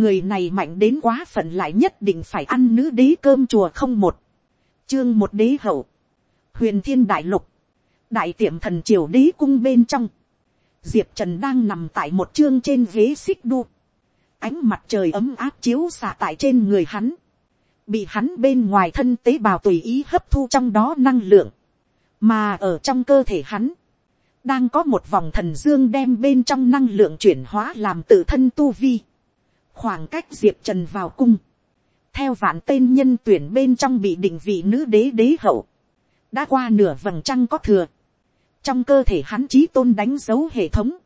người này mạnh đến quá phận lại nhất định phải ăn nữ đế cơm chùa không một, chương một đế hậu, huyền thiên đại lục, đại tiệm thần triều đế cung bên trong, diệp trần đang nằm tại một chương trên ghế xích đu, ánh mặt trời ấm áp chiếu xạ tại trên người hắn, bị hắn bên ngoài thân tế bào tùy ý hấp thu trong đó năng lượng, mà ở trong cơ thể hắn, đang có một vòng thần dương đem bên trong năng lượng chuyển hóa làm tự thân tu vi, khoảng cách diệp trần vào cung, theo vạn tên nhân tuyển bên trong bị định vị nữ đế đế hậu, đã qua nửa vầng trăng có thừa, trong cơ thể hắn trí tôn đánh dấu hệ thống,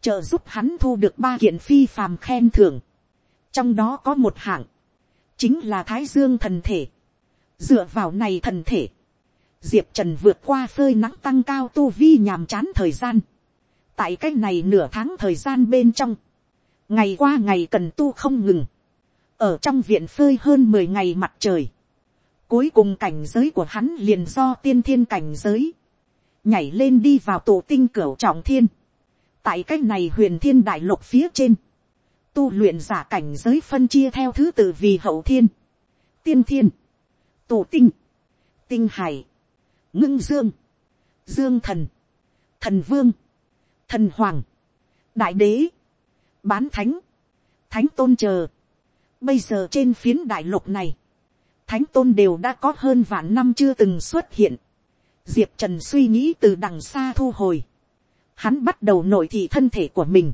trợ giúp hắn thu được ba kiện phi phàm khen thưởng, trong đó có một hạng, chính là thái dương thần thể, dựa vào này thần thể, diệp trần vượt qua phơi nắng tăng cao tu vi nhàm chán thời gian, tại cái này nửa tháng thời gian bên trong, ngày qua ngày cần tu không ngừng, ở trong viện phơi hơn mười ngày mặt trời, cuối cùng cảnh giới của hắn liền do tiên thiên cảnh giới, nhảy lên đi vào tổ tinh cửa trọng thiên, tại cái này huyền thiên đại lục phía trên, tu luyện giả cảnh giới phân chia theo thứ tự vì hậu thiên, tiên thiên, tổ tinh, tinh hải, ngưng dương, dương thần, thần vương, thần hoàng, đại đế, bán thánh, thánh tôn chờ. Bây giờ trên phiến đại lục này, thánh tôn đều đã có hơn vạn năm chưa từng xuất hiện. Diệp Trần suy nghĩ từ đằng xa thu hồi. Hắn bắt đầu nội thị thân thể của mình.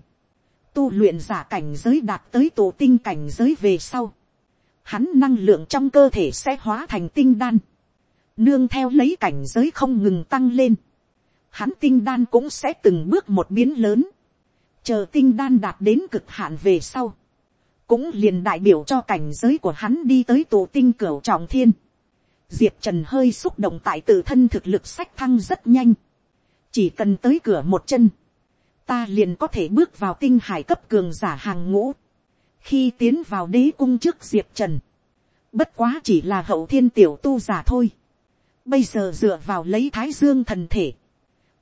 Tu luyện giả cảnh giới đạt tới tổ tinh cảnh giới về sau. Hắn năng lượng trong cơ thể sẽ hóa thành tinh đan. Nương theo lấy cảnh giới không ngừng tăng lên. Hắn tinh đan cũng sẽ từng bước một biến lớn chờ tinh đan đạt đến cực hạn về sau, cũng liền đại biểu cho cảnh giới của hắn đi tới tổ tinh cửu trọng thiên. Diệp trần hơi xúc động tại tự thân thực lực sách thăng rất nhanh, chỉ cần tới cửa một chân, ta liền có thể bước vào tinh hải cấp cường giả hàng ngũ, khi tiến vào đế cung trước diệp trần, bất quá chỉ là hậu thiên tiểu tu giả thôi, bây giờ dựa vào lấy thái dương thần thể,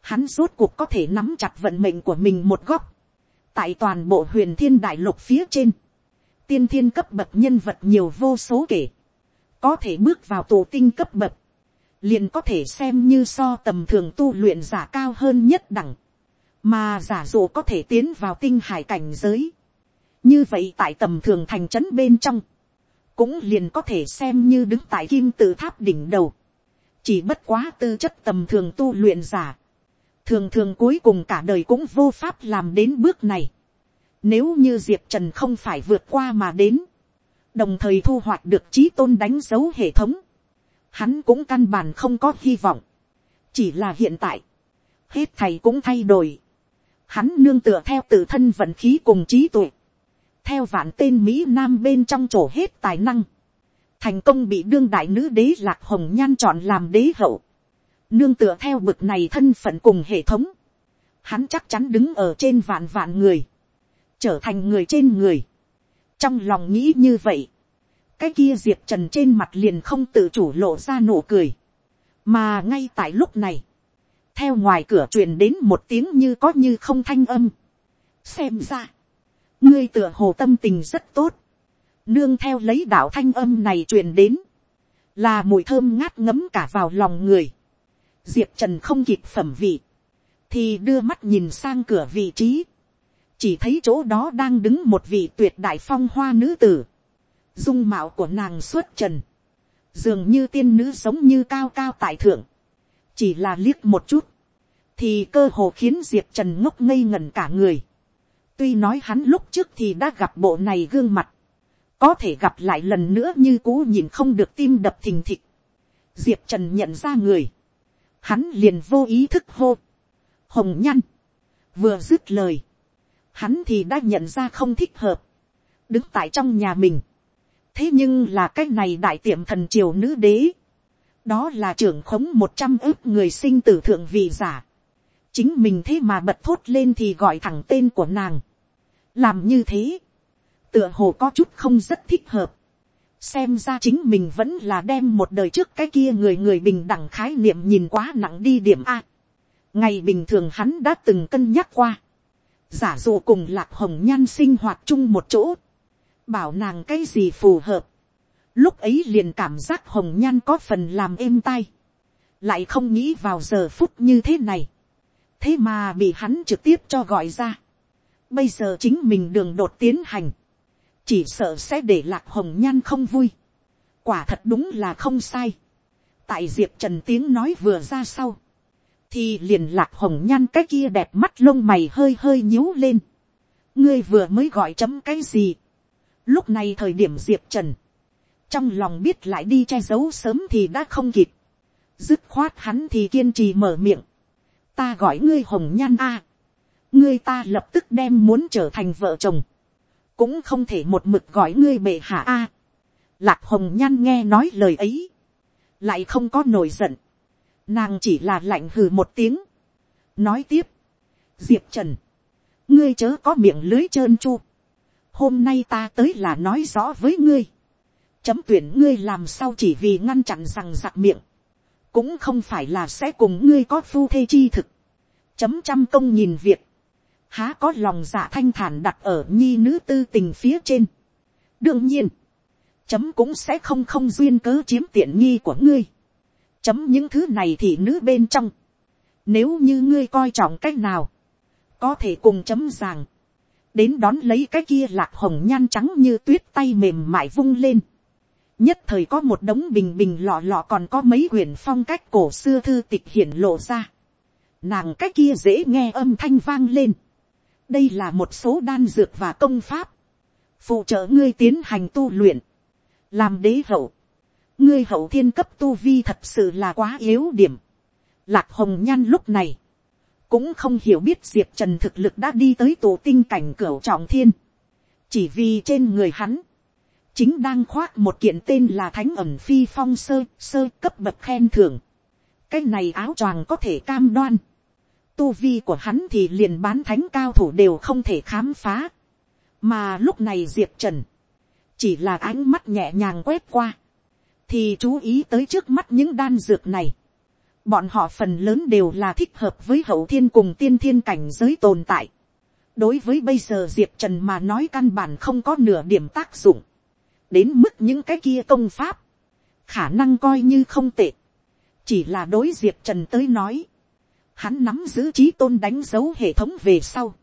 hắn rốt cuộc có thể nắm chặt vận mệnh của mình một góc, tại toàn bộ huyền thiên đại lục phía trên, tiên thiên cấp bậc nhân vật nhiều vô số kể, có thể bước vào tổ tinh cấp bậc, liền có thể xem như so tầm thường tu luyện giả cao hơn nhất đẳng, mà giả dụ có thể tiến vào tinh hải cảnh giới. như vậy tại tầm thường thành trấn bên trong, cũng liền có thể xem như đứng tại kim tự tháp đỉnh đầu, chỉ bất quá tư chất tầm thường tu luyện giả, thường thường cuối cùng cả đời cũng vô pháp làm đến bước này. Nếu như diệp trần không phải vượt qua mà đến, đồng thời thu hoạch được trí tôn đánh dấu hệ thống, hắn cũng căn bản không có hy vọng. chỉ là hiện tại, hết thầy cũng thay đổi. Hắn nương tựa theo tự thân vận khí cùng trí tuệ, theo vạn tên mỹ nam bên trong chỗ hết tài năng, thành công bị đương đại nữ đế lạc hồng nhan chọn làm đế hậu Nương tựa theo bực này thân phận cùng hệ thống. Hắn chắc chắn đứng ở trên vạn vạn người. Trở thành người trên người. Trong lòng nghĩ như vậy. Cái kia Diệp Trần trên mặt liền không tự chủ lộ ra nụ cười. Mà ngay tại lúc này. Theo ngoài cửa truyền đến một tiếng như có như không thanh âm. Xem ra. Ngươi tựa hồ tâm tình rất tốt. Nương theo lấy đạo thanh âm này truyền đến. Là mùi thơm ngát ngấm cả vào lòng người diệp trần không kịp phẩm vị, thì đưa mắt nhìn sang cửa vị trí, chỉ thấy chỗ đó đang đứng một vị tuyệt đại phong hoa nữ tử, dung mạo của nàng xuất trần, dường như tiên nữ sống như cao cao tại thượng, chỉ là liếc một chút, thì cơ hồ khiến diệp trần ngốc ngây ngẩn cả người. tuy nói hắn lúc trước thì đã gặp bộ này gương mặt, có thể gặp lại lần nữa như cũ nhìn không được tim đập thình thịch. diệp trần nhận ra người, hắn liền vô ý thức hô, hồng nhăn, vừa dứt lời, hắn thì đã nhận ra không thích hợp, đứng tại trong nhà mình, thế nhưng là cái này đại tiệm thần triều nữ đế, đó là trưởng khống một trăm ước người sinh tử thượng vị giả, chính mình thế mà bật thốt lên thì gọi thẳng tên của nàng, làm như thế, tựa hồ có chút không rất thích hợp, xem ra chính mình vẫn là đem một đời trước cái kia người người bình đẳng khái niệm nhìn quá nặng đi điểm a. ngày bình thường hắn đã từng cân nhắc qua, giả dụ cùng lạc hồng nhan sinh hoạt chung một chỗ, bảo nàng cái gì phù hợp, lúc ấy liền cảm giác hồng nhan có phần làm êm tai, lại không nghĩ vào giờ phút như thế này, thế mà bị hắn trực tiếp cho gọi ra, bây giờ chính mình đường đột tiến hành, chỉ sợ sẽ để lạc hồng nhan không vui, quả thật đúng là không sai, tại diệp trần tiếng nói vừa ra sau, thì liền lạc hồng nhan cái kia đẹp mắt lông mày hơi hơi nhíu lên, ngươi vừa mới gọi chấm cái gì, lúc này thời điểm diệp trần, trong lòng biết lại đi che giấu sớm thì đã không kịp, dứt khoát hắn thì kiên trì mở miệng, ta gọi ngươi hồng nhan a, ngươi ta lập tức đem muốn trở thành vợ chồng, cũng không thể một mực gọi ngươi bệ hạ a. lạc hồng nhan nghe nói lời ấy, lại không có nổi giận, nàng chỉ là lạnh hừ một tiếng, nói tiếp, diệp trần, ngươi chớ có miệng lưới trơn chu, hôm nay ta tới là nói rõ với ngươi, chấm tuyển ngươi làm sao chỉ vì ngăn chặn rằng giặc miệng, cũng không phải là sẽ cùng ngươi có phu thê chi thực, chấm trăm công nhìn việc, há có lòng dạ thanh thản đặt ở nhi nữ tư tình phía trên. đương nhiên, chấm cũng sẽ không không duyên cớ chiếm tiện nghi của ngươi. chấm những thứ này thì nữ bên trong. nếu như ngươi coi trọng cách nào, có thể cùng chấm rằng, đến đón lấy cái kia lạc hồng nhan trắng như tuyết tay mềm mại vung lên. nhất thời có một đống bình bình lọ lọ còn có mấy quyển phong cách cổ xưa thư tịch hiển lộ ra. nàng cái kia dễ nghe âm thanh vang lên đây là một số đan dược và công pháp, phụ trợ ngươi tiến hành tu luyện, làm đế hậu, ngươi hậu thiên cấp tu vi thật sự là quá yếu điểm. Lạc hồng nhan lúc này, cũng không hiểu biết diệp trần thực lực đã đi tới tổ tinh cảnh cửa trọng thiên, chỉ vì trên người hắn, chính đang khoác một kiện tên là thánh ẩm phi phong sơ sơ cấp bậc khen thưởng. cái này áo choàng có thể cam đoan, tu vi của hắn thì liền bán thánh cao thủ đều không thể khám phá. mà lúc này diệp trần, chỉ là ánh mắt nhẹ nhàng quét qua, thì chú ý tới trước mắt những đan dược này. bọn họ phần lớn đều là thích hợp với hậu thiên cùng tiên thiên cảnh giới tồn tại. đối với bây giờ diệp trần mà nói căn bản không có nửa điểm tác dụng. đến mức những cái kia công pháp, khả năng coi như không tệ. chỉ là đối diệp trần tới nói, hắn nắm giữ trí tôn đánh dấu hệ thống về sau.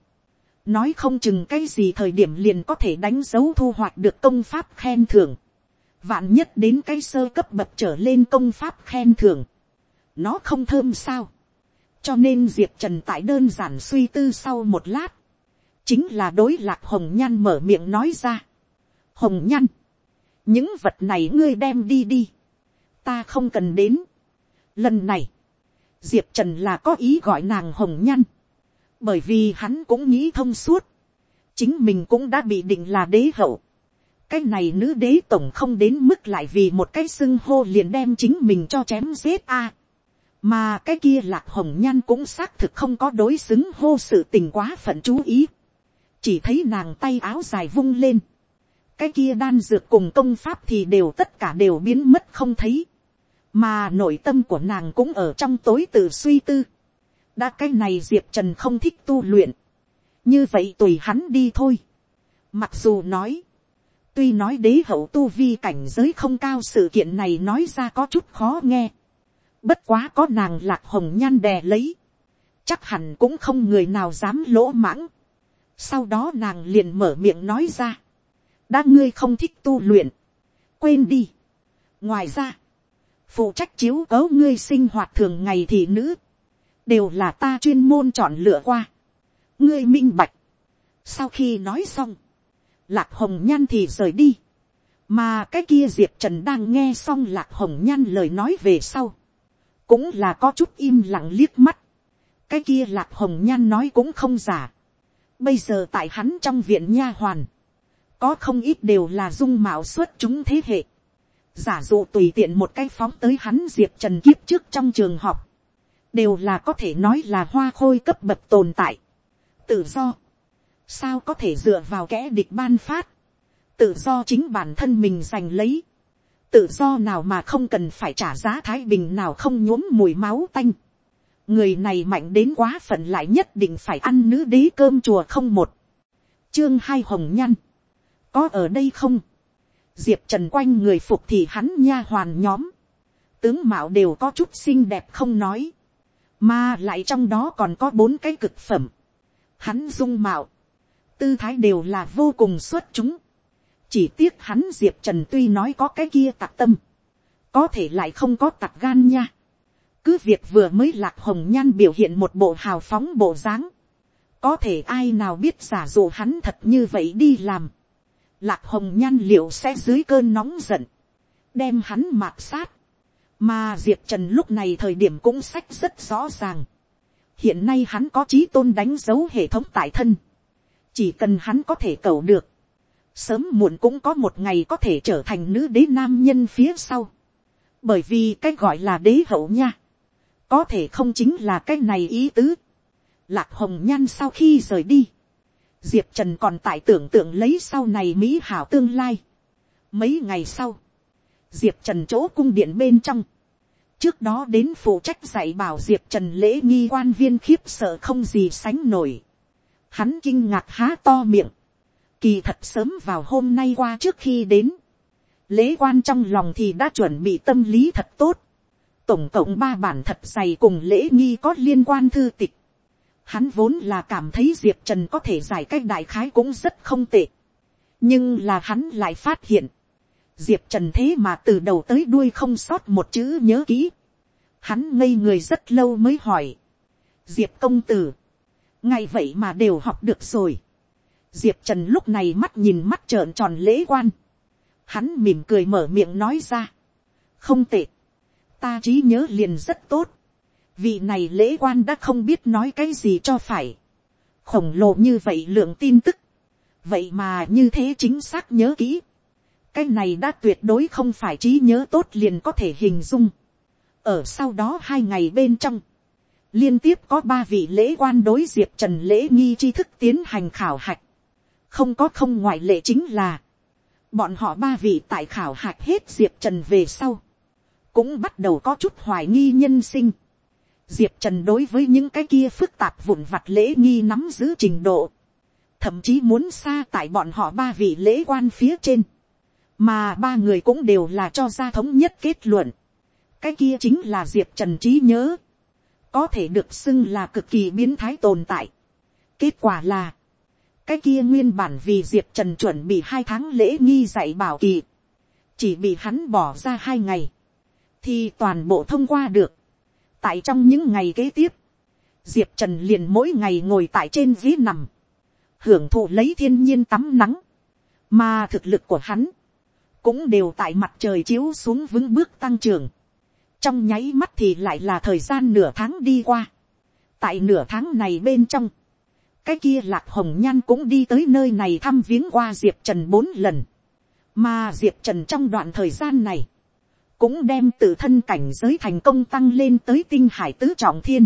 nói không chừng cái gì thời điểm liền có thể đánh dấu thu hoạch được công pháp khen thưởng. vạn nhất đến cái sơ cấp bậc trở lên công pháp khen thưởng. nó không thơm sao. cho nên diệp trần tại đơn giản suy tư sau một lát. chính là đối lạc hồng nhan mở miệng nói ra. hồng nhan, những vật này ngươi đem đi đi. ta không cần đến. lần này, diệp trần là có ý gọi nàng hồng nhăn, bởi vì hắn cũng nghĩ thông suốt, chính mình cũng đã bị định là đế hậu, cái này nữ đế tổng không đến mức lại vì một cái xưng hô liền đem chính mình cho chém giết a. mà cái kia lạc hồng nhan cũng xác thực không có đối xứng hô sự tình quá phận chú ý. chỉ thấy nàng tay áo dài vung lên. cái kia đan dược cùng công pháp thì đều tất cả đều biến mất không thấy mà nội tâm của nàng cũng ở trong tối tự suy tư. đã cái này diệp trần không thích tu luyện, như vậy tùy hắn đi thôi. mặc dù nói, tuy nói đế hậu tu vi cảnh giới không cao sự kiện này nói ra có chút khó nghe, bất quá có nàng lạc hồng nhan đè lấy, chắc hẳn cũng không người nào dám lỗ mãng. sau đó nàng liền mở miệng nói ra, đã ngươi không thích tu luyện, quên đi. ngoài ra, phụ trách chiếu cấu ngươi sinh hoạt thường ngày thì nữ, đều là ta chuyên môn chọn lựa qua. ngươi minh bạch. sau khi nói xong, lạc hồng nhan thì rời đi. mà cái kia diệp trần đang nghe xong lạc hồng nhan lời nói về sau. cũng là có chút im lặng liếc mắt. cái kia lạc hồng nhan nói cũng không giả. bây giờ tại hắn trong viện nha hoàn, có không ít đều là dung mạo xuất chúng thế hệ giả dụ tùy tiện một cái phóng tới hắn diệp trần kiếp trước trong trường học, đều là có thể nói là hoa khôi cấp bậc tồn tại. tự do, sao có thể dựa vào kẽ địch ban phát, tự do chính bản thân mình giành lấy, tự do nào mà không cần phải trả giá thái bình nào không nhuốm mùi máu tanh. người này mạnh đến quá phận lại nhất định phải ăn nữ đế cơm chùa không một, chương hai hồng nhăn, có ở đây không, diệp trần quanh người phục thì hắn nha hoàn nhóm, tướng mạo đều có chút xinh đẹp không nói, mà lại trong đó còn có bốn cái cực phẩm, hắn dung mạo, tư thái đều là vô cùng xuất chúng, chỉ tiếc hắn diệp trần tuy nói có cái kia tạc tâm, có thể lại không có tạc gan nha, cứ việc vừa mới lạc hồng nhan biểu hiện một bộ hào phóng bộ dáng, có thể ai nào biết giả dụ hắn thật như vậy đi làm, lạc hồng nhan liệu sẽ dưới cơn nóng giận, đem hắn mạt sát, mà diệp trần lúc này thời điểm cũng sách rất rõ ràng, hiện nay hắn có trí tôn đánh dấu hệ thống tại thân, chỉ cần hắn có thể cầu được, sớm muộn cũng có một ngày có thể trở thành nữ đế nam nhân phía sau, bởi vì cái gọi là đế hậu nha, có thể không chính là cái này ý tứ. Lạc hồng nhan sau khi rời đi, diệp trần còn tại tưởng tượng lấy sau này mỹ hảo tương lai. mấy ngày sau, diệp trần chỗ cung điện bên trong, trước đó đến phụ trách dạy bảo diệp trần lễ nghi quan viên khiếp sợ không gì sánh nổi. hắn kinh ngạc há to miệng, kỳ thật sớm vào hôm nay qua trước khi đến, lễ quan trong lòng thì đã chuẩn bị tâm lý thật tốt, tổng cộng ba bản thật dày cùng lễ nghi có liên quan thư tịch. Hắn vốn là cảm thấy diệp trần có thể giải cách đại khái cũng rất không tệ. nhưng là hắn lại phát hiện, diệp trần thế mà từ đầu tới đuôi không sót một chữ nhớ kỹ. hắn ngây người rất lâu mới hỏi. diệp công tử, ngay vậy mà đều học được rồi. diệp trần lúc này mắt nhìn mắt trợn tròn lễ quan. hắn mỉm cười mở miệng nói ra. không tệ ta trí nhớ liền rất tốt vị này lễ quan đã không biết nói cái gì cho phải. khổng lồ như vậy lượng tin tức. vậy mà như thế chính xác nhớ kỹ. cái này đã tuyệt đối không phải trí nhớ tốt liền có thể hình dung. ở sau đó hai ngày bên trong, liên tiếp có ba vị lễ quan đối diệp trần lễ nghi tri thức tiến hành khảo hạch. không có không ngoại lệ chính là, bọn họ ba vị tại khảo hạch hết diệp trần về sau cũng bắt đầu có chút hoài nghi nhân sinh. Diệp Trần đối với những cái kia phức tạp vụn vặt lễ nghi nắm giữ trình độ. Thậm chí muốn xa tại bọn họ ba vị lễ quan phía trên. Mà ba người cũng đều là cho ra thống nhất kết luận. Cái kia chính là Diệp Trần trí nhớ. Có thể được xưng là cực kỳ biến thái tồn tại. Kết quả là. Cái kia nguyên bản vì Diệp Trần chuẩn bị hai tháng lễ nghi dạy bảo kỳ. Chỉ bị hắn bỏ ra hai ngày, thì toàn bộ thông qua được tại trong những ngày kế tiếp, diệp trần liền mỗi ngày ngồi tại trên ghế nằm, hưởng thụ lấy thiên nhiên tắm nắng, mà thực lực của hắn, cũng đều tại mặt trời chiếu xuống vững bước tăng trưởng. trong nháy mắt thì lại là thời gian nửa tháng đi qua. tại nửa tháng này bên trong, cái kia lạc hồng nhan cũng đi tới nơi này thăm viếng qua diệp trần bốn lần. mà diệp trần trong đoạn thời gian này, cũng đem tự thân cảnh giới thành công tăng lên tới tinh hải tứ trọng thiên.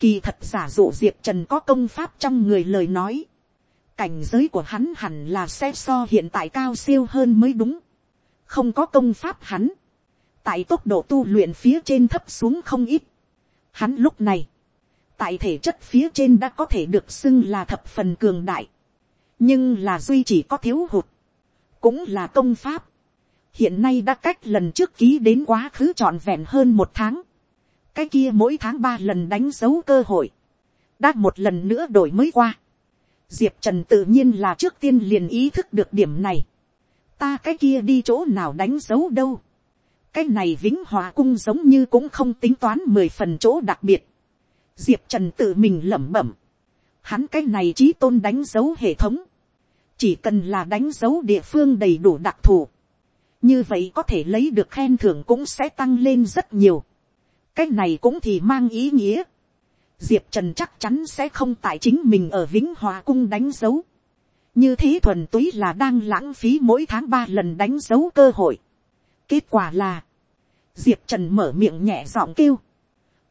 Kỳ thật giả dụ diệp trần có công pháp trong người lời nói. Cảnh giới của hắn hẳn là sẽ so hiện tại cao siêu hơn mới đúng. Không có công pháp hắn. Tại tốc độ tu luyện phía trên thấp xuống không ít. Hắn lúc này. Tại thể chất phía trên đã có thể được xưng là thập phần cường đại. Nhưng là duy chỉ có thiếu hụt. Cũng là công pháp hiện nay đã cách lần trước ký đến quá khứ trọn vẹn hơn một tháng. cái kia mỗi tháng ba lần đánh dấu cơ hội, đã một lần nữa đổi mới qua. diệp trần tự nhiên là trước tiên liền ý thức được điểm này. ta cái kia đi chỗ nào đánh dấu đâu. cái này vĩnh hòa cung giống như cũng không tính toán mười phần chỗ đặc biệt. diệp trần tự mình lẩm bẩm. hắn cái này trí tôn đánh dấu hệ thống. chỉ cần là đánh dấu địa phương đầy đủ đặc thù như vậy có thể lấy được khen thưởng cũng sẽ tăng lên rất nhiều. cái này cũng thì mang ý nghĩa. diệp trần chắc chắn sẽ không tại chính mình ở vĩnh hòa cung đánh dấu. như thế thuần túy là đang lãng phí mỗi tháng ba lần đánh dấu cơ hội. kết quả là, diệp trần mở miệng nhẹ giọng kêu.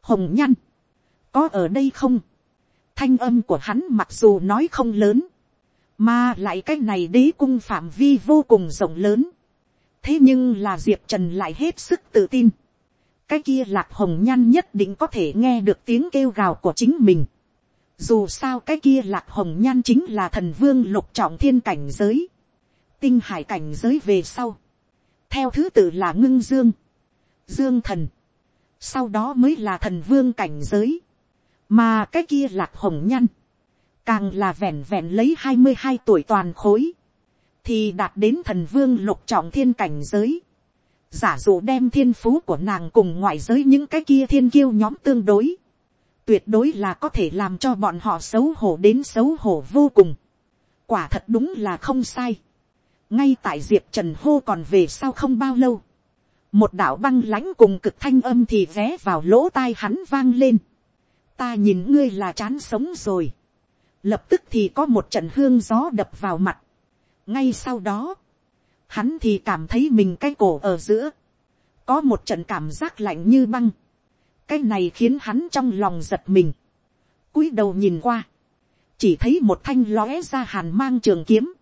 hồng nhăn, có ở đây không. thanh âm của hắn mặc dù nói không lớn, mà lại cái này đế cung phạm vi vô cùng rộng lớn thế nhưng là diệp trần lại hết sức tự tin. cái kia lạc hồng nhan nhất định có thể nghe được tiếng kêu gào của chính mình. dù sao cái kia lạc hồng nhan chính là thần vương lục trọng thiên cảnh giới. tinh hải cảnh giới về sau, theo thứ tự là ngưng dương, dương thần, sau đó mới là thần vương cảnh giới, mà cái kia lạc hồng Nhan, càng là vẹn vẹn lấy hai mươi hai tuổi toàn khối, thì đạt đến thần vương lục trọng thiên cảnh giới, giả dụ đem thiên phú của nàng cùng ngoại giới những cái kia thiên kiêu nhóm tương đối, tuyệt đối là có thể làm cho bọn họ xấu hổ đến xấu hổ vô cùng. quả thật đúng là không sai. ngay tại diệp trần hô còn về sau không bao lâu, một đạo băng lãnh cùng cực thanh âm thì vé vào lỗ tai hắn vang lên. ta nhìn ngươi là chán sống rồi. lập tức thì có một trận hương gió đập vào mặt ngay sau đó, hắn thì cảm thấy mình cái cổ ở giữa, có một trận cảm giác lạnh như băng, cái này khiến hắn trong lòng giật mình, cúi đầu nhìn qua, chỉ thấy một thanh lóe ra hàn mang trường kiếm,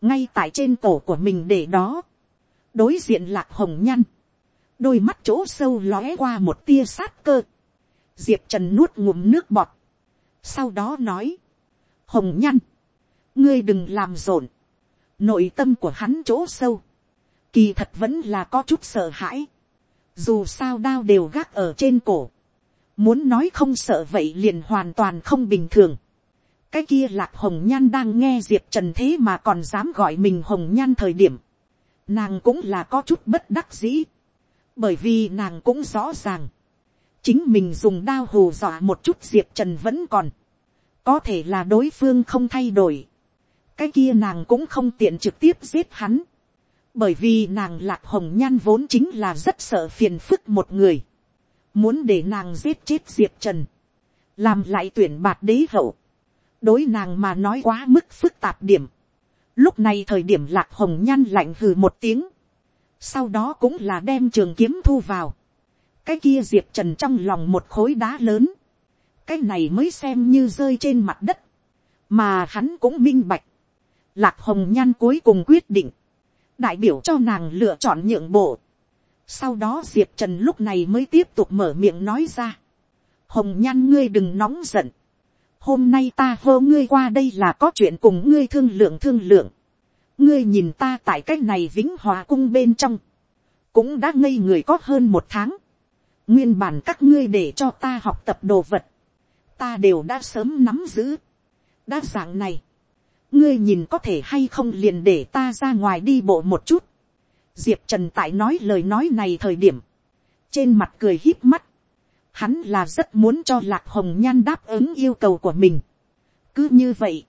ngay tại trên cổ của mình để đó, đối diện lạc hồng nhăn, đôi mắt chỗ sâu lóe qua một tia sát cơ, diệp trần nuốt ngụm nước bọt, sau đó nói, hồng nhăn, ngươi đừng làm rộn, nội tâm của hắn chỗ sâu, kỳ thật vẫn là có chút sợ hãi, dù sao đao đều gác ở trên cổ, muốn nói không sợ vậy liền hoàn toàn không bình thường. cái kia lạc hồng nhan đang nghe diệp trần thế mà còn dám gọi mình hồng nhan thời điểm, nàng cũng là có chút bất đắc dĩ, bởi vì nàng cũng rõ ràng, chính mình dùng đao hù dọa một chút diệp trần vẫn còn, có thể là đối phương không thay đổi, cái kia nàng cũng không tiện trực tiếp giết hắn, bởi vì nàng lạc hồng nhan vốn chính là rất sợ phiền phức một người, muốn để nàng giết chết diệp trần, làm lại tuyển bạt đế hậu, đối nàng mà nói quá mức phức tạp điểm, lúc này thời điểm lạc hồng nhan lạnh hừ một tiếng, sau đó cũng là đem trường kiếm thu vào, cái kia diệp trần trong lòng một khối đá lớn, cái này mới xem như rơi trên mặt đất, mà hắn cũng minh bạch, lạc hồng nhan cuối cùng quyết định, đại biểu cho nàng lựa chọn nhượng bộ. sau đó diệp trần lúc này mới tiếp tục mở miệng nói ra. hồng nhan ngươi đừng nóng giận. hôm nay ta hô ngươi qua đây là có chuyện cùng ngươi thương lượng thương lượng. ngươi nhìn ta tại cách này vĩnh hòa cung bên trong, cũng đã ngây người có hơn một tháng. nguyên bản các ngươi để cho ta học tập đồ vật, ta đều đã sớm nắm giữ. đa dạng này, ngươi nhìn có thể hay không liền để ta ra ngoài đi bộ một chút. diệp trần tại nói lời nói này thời điểm, trên mặt cười hít mắt, hắn là rất muốn cho lạc hồng nhan đáp ứng yêu cầu của mình. cứ như vậy,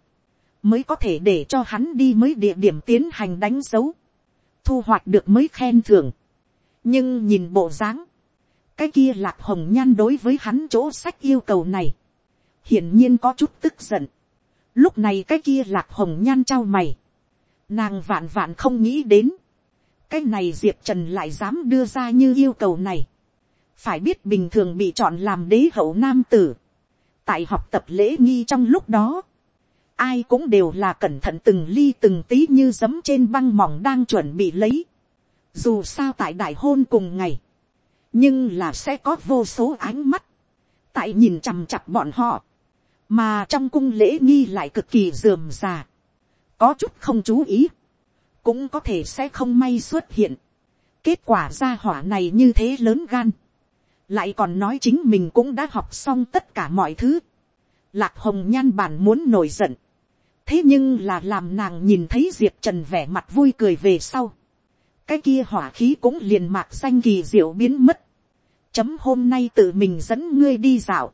mới có thể để cho hắn đi mới địa điểm tiến hành đánh dấu, thu hoạch được mới khen thưởng. nhưng nhìn bộ dáng, cái kia lạc hồng nhan đối với hắn chỗ sách yêu cầu này, hiển nhiên có chút tức giận lúc này cái kia lạc hồng nhan trao mày, nàng vạn vạn không nghĩ đến, cái này diệp trần lại dám đưa ra như yêu cầu này, phải biết bình thường bị chọn làm đế hậu nam tử, tại học tập lễ nghi trong lúc đó, ai cũng đều là cẩn thận từng ly từng tí như giấm trên băng mỏng đang chuẩn bị lấy, dù sao tại đại hôn cùng ngày, nhưng là sẽ có vô số ánh mắt, tại nhìn chằm chặp bọn họ, mà trong cung lễ nghi lại cực kỳ dườm già, có chút không chú ý, cũng có thể sẽ không may xuất hiện. kết quả ra hỏa này như thế lớn gan, lại còn nói chính mình cũng đã học xong tất cả mọi thứ. lạc hồng nhan bản muốn nổi giận, thế nhưng là làm nàng nhìn thấy diệp trần vẻ mặt vui cười về sau, cái kia hỏa khí cũng liền mạc xanh kỳ diệu biến mất, chấm hôm nay tự mình dẫn ngươi đi dạo,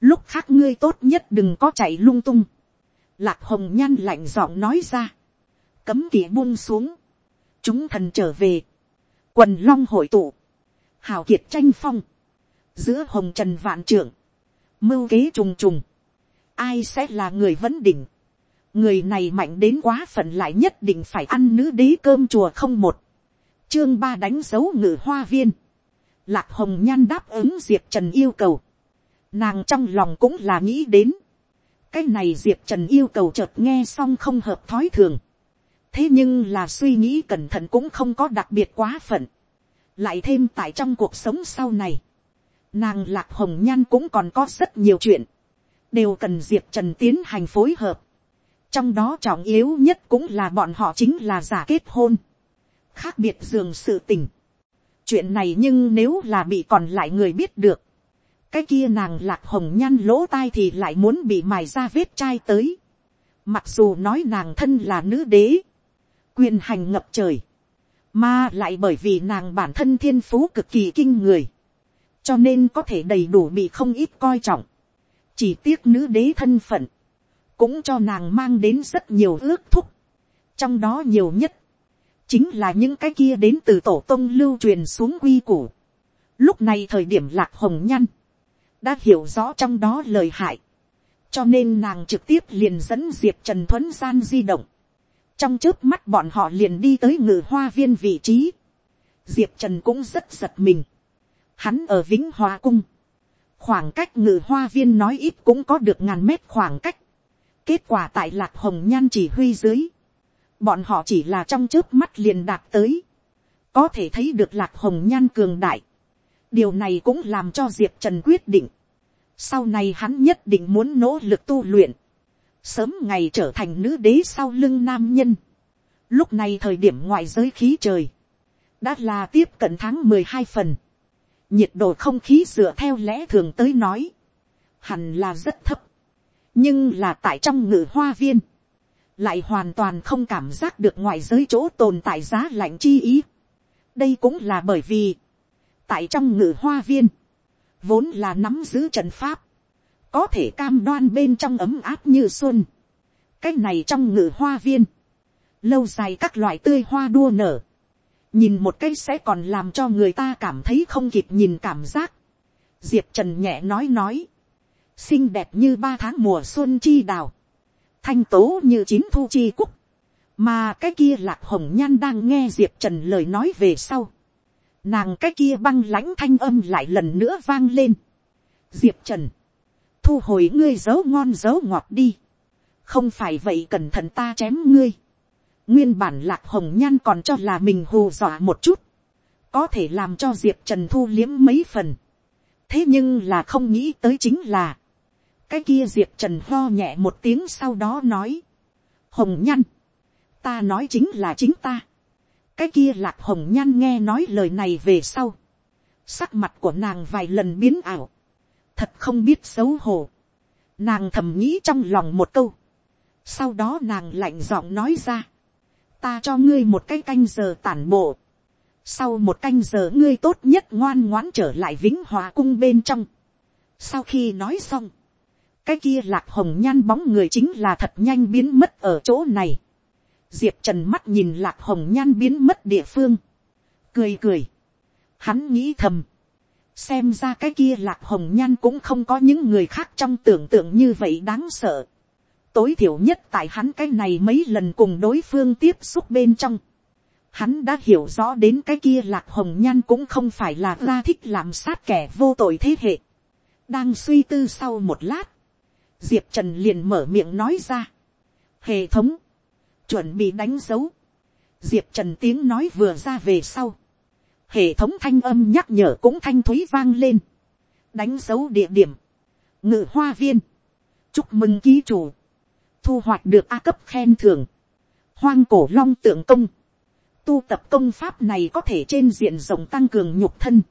lúc khác ngươi tốt nhất đừng có chạy lung tung. lạc hồng nhan lạnh giọng nói ra, cấm kỵ buông xuống, chúng thần trở về, quần long hội tụ, hào kiệt tranh phong, giữa hồng trần vạn trưởng, mưu kế trùng trùng, ai sẽ là người vấn đỉnh, người này mạnh đến quá phận lại nhất định phải ăn nữ đế cơm chùa không một, chương ba đánh dấu ngự hoa viên, lạc hồng nhan đáp ứng diệp trần yêu cầu, Nàng trong lòng cũng là nghĩ đến. Cái này Diệp Trần yêu cầu chợt nghe xong không hợp thói thường. Thế nhưng là suy nghĩ cẩn thận cũng không có đặc biệt quá phận. Lại thêm tại trong cuộc sống sau này. Nàng Lạc Hồng Nhan cũng còn có rất nhiều chuyện. Đều cần Diệp Trần tiến hành phối hợp. trong đó trọng yếu nhất cũng là bọn họ chính là giả kết hôn, khác biệt dường sự tình. chuyện này nhưng nếu là bị còn lại người biết được, cái kia nàng lạc hồng nhăn lỗ tai thì lại muốn bị mài ra vết chai tới. mặc dù nói nàng thân là nữ đế, quyền hành ngập trời, mà lại bởi vì nàng bản thân thiên phú cực kỳ kinh người, cho nên có thể đầy đủ bị không ít coi trọng. chỉ tiếc nữ đế thân phận, cũng cho nàng mang đến rất nhiều ước thúc, trong đó nhiều nhất, chính là những cái kia đến từ tổ tông lưu truyền xuống quy củ. Lúc này thời điểm lạc hồng nhăn, đã hiểu rõ trong đó lời hại, cho nên nàng trực tiếp liền dẫn diệp trần thuấn gian di động, trong trước mắt bọn họ liền đi tới ngự hoa viên vị trí, diệp trần cũng rất giật mình, hắn ở vĩnh hoa cung, khoảng cách ngự hoa viên nói ít cũng có được ngàn mét khoảng cách, kết quả tại lạc hồng nhan chỉ huy dưới, bọn họ chỉ là trong trước mắt liền đạt tới, có thể thấy được lạc hồng nhan cường đại, điều này cũng làm cho diệp trần quyết định, sau này hắn nhất định muốn nỗ lực tu luyện, sớm ngày trở thành nữ đế sau lưng nam nhân. Lúc này thời điểm ngoại giới khí trời, đã là tiếp cận tháng mười hai phần, nhiệt độ không khí dựa theo lẽ thường tới nói, hẳn là rất thấp, nhưng là tại trong ngự hoa viên, lại hoàn toàn không cảm giác được ngoại giới chỗ tồn tại giá lạnh chi ý. đây cũng là bởi vì, tại trong ngự hoa viên, vốn là nắm giữ trận pháp, có thể cam đoan bên trong ấm áp như xuân. cái này trong ngự hoa viên, lâu dài các loại tươi hoa đua nở, nhìn một cái sẽ còn làm cho người ta cảm thấy không kịp nhìn cảm giác. diệp trần nhẹ nói nói, xinh đẹp như ba tháng mùa xuân chi đào, thanh tố như chín thu chi cúc, mà cái kia lạc hồng nhan đang nghe diệp trần lời nói về sau, nàng cái kia băng lãnh thanh âm lại lần nữa vang lên. diệp trần, thu hồi ngươi dấu ngon dấu ngọt đi, không phải vậy cẩn thận ta chém ngươi. nguyên bản lạc hồng nhan còn cho là mình hù dọa một chút, có thể làm cho diệp trần thu liếm mấy phần. thế nhưng là không nghĩ tới chính là, cái kia diệp trần lo nhẹ một tiếng sau đó nói, hồng nhan, ta nói chính là chính ta cái kia lạc hồng nhan nghe nói lời này về sau, sắc mặt của nàng vài lần biến ảo, thật không biết xấu hổ, nàng thầm nghĩ trong lòng một câu, sau đó nàng lạnh giọng nói ra, ta cho ngươi một cái canh giờ tản bộ, sau một canh giờ ngươi tốt nhất ngoan ngoãn trở lại vĩnh hòa cung bên trong. sau khi nói xong, cái kia lạc hồng nhan bóng người chính là thật nhanh biến mất ở chỗ này diệp trần mắt nhìn lạc hồng nhan biến mất địa phương, cười cười, hắn nghĩ thầm, xem ra cái kia lạc hồng nhan cũng không có những người khác trong tưởng tượng như vậy đáng sợ. tối thiểu nhất tại hắn cái này mấy lần cùng đối phương tiếp xúc bên trong, hắn đã hiểu rõ đến cái kia lạc hồng nhan cũng không phải là ra thích làm sát kẻ vô tội thế hệ. đang suy tư sau một lát, diệp trần liền mở miệng nói ra. hệ thống, chuẩn bị đánh dấu. diệp trần tiếng nói vừa ra về sau. hệ thống thanh âm nhắc nhở cũng thanh thúy vang lên. đánh dấu địa điểm. ngự hoa viên. chúc mừng ký chủ. thu hoạch được a cấp khen thưởng. hoang cổ long tượng công. tu tập công pháp này có thể trên diện rộng tăng cường nhục thân.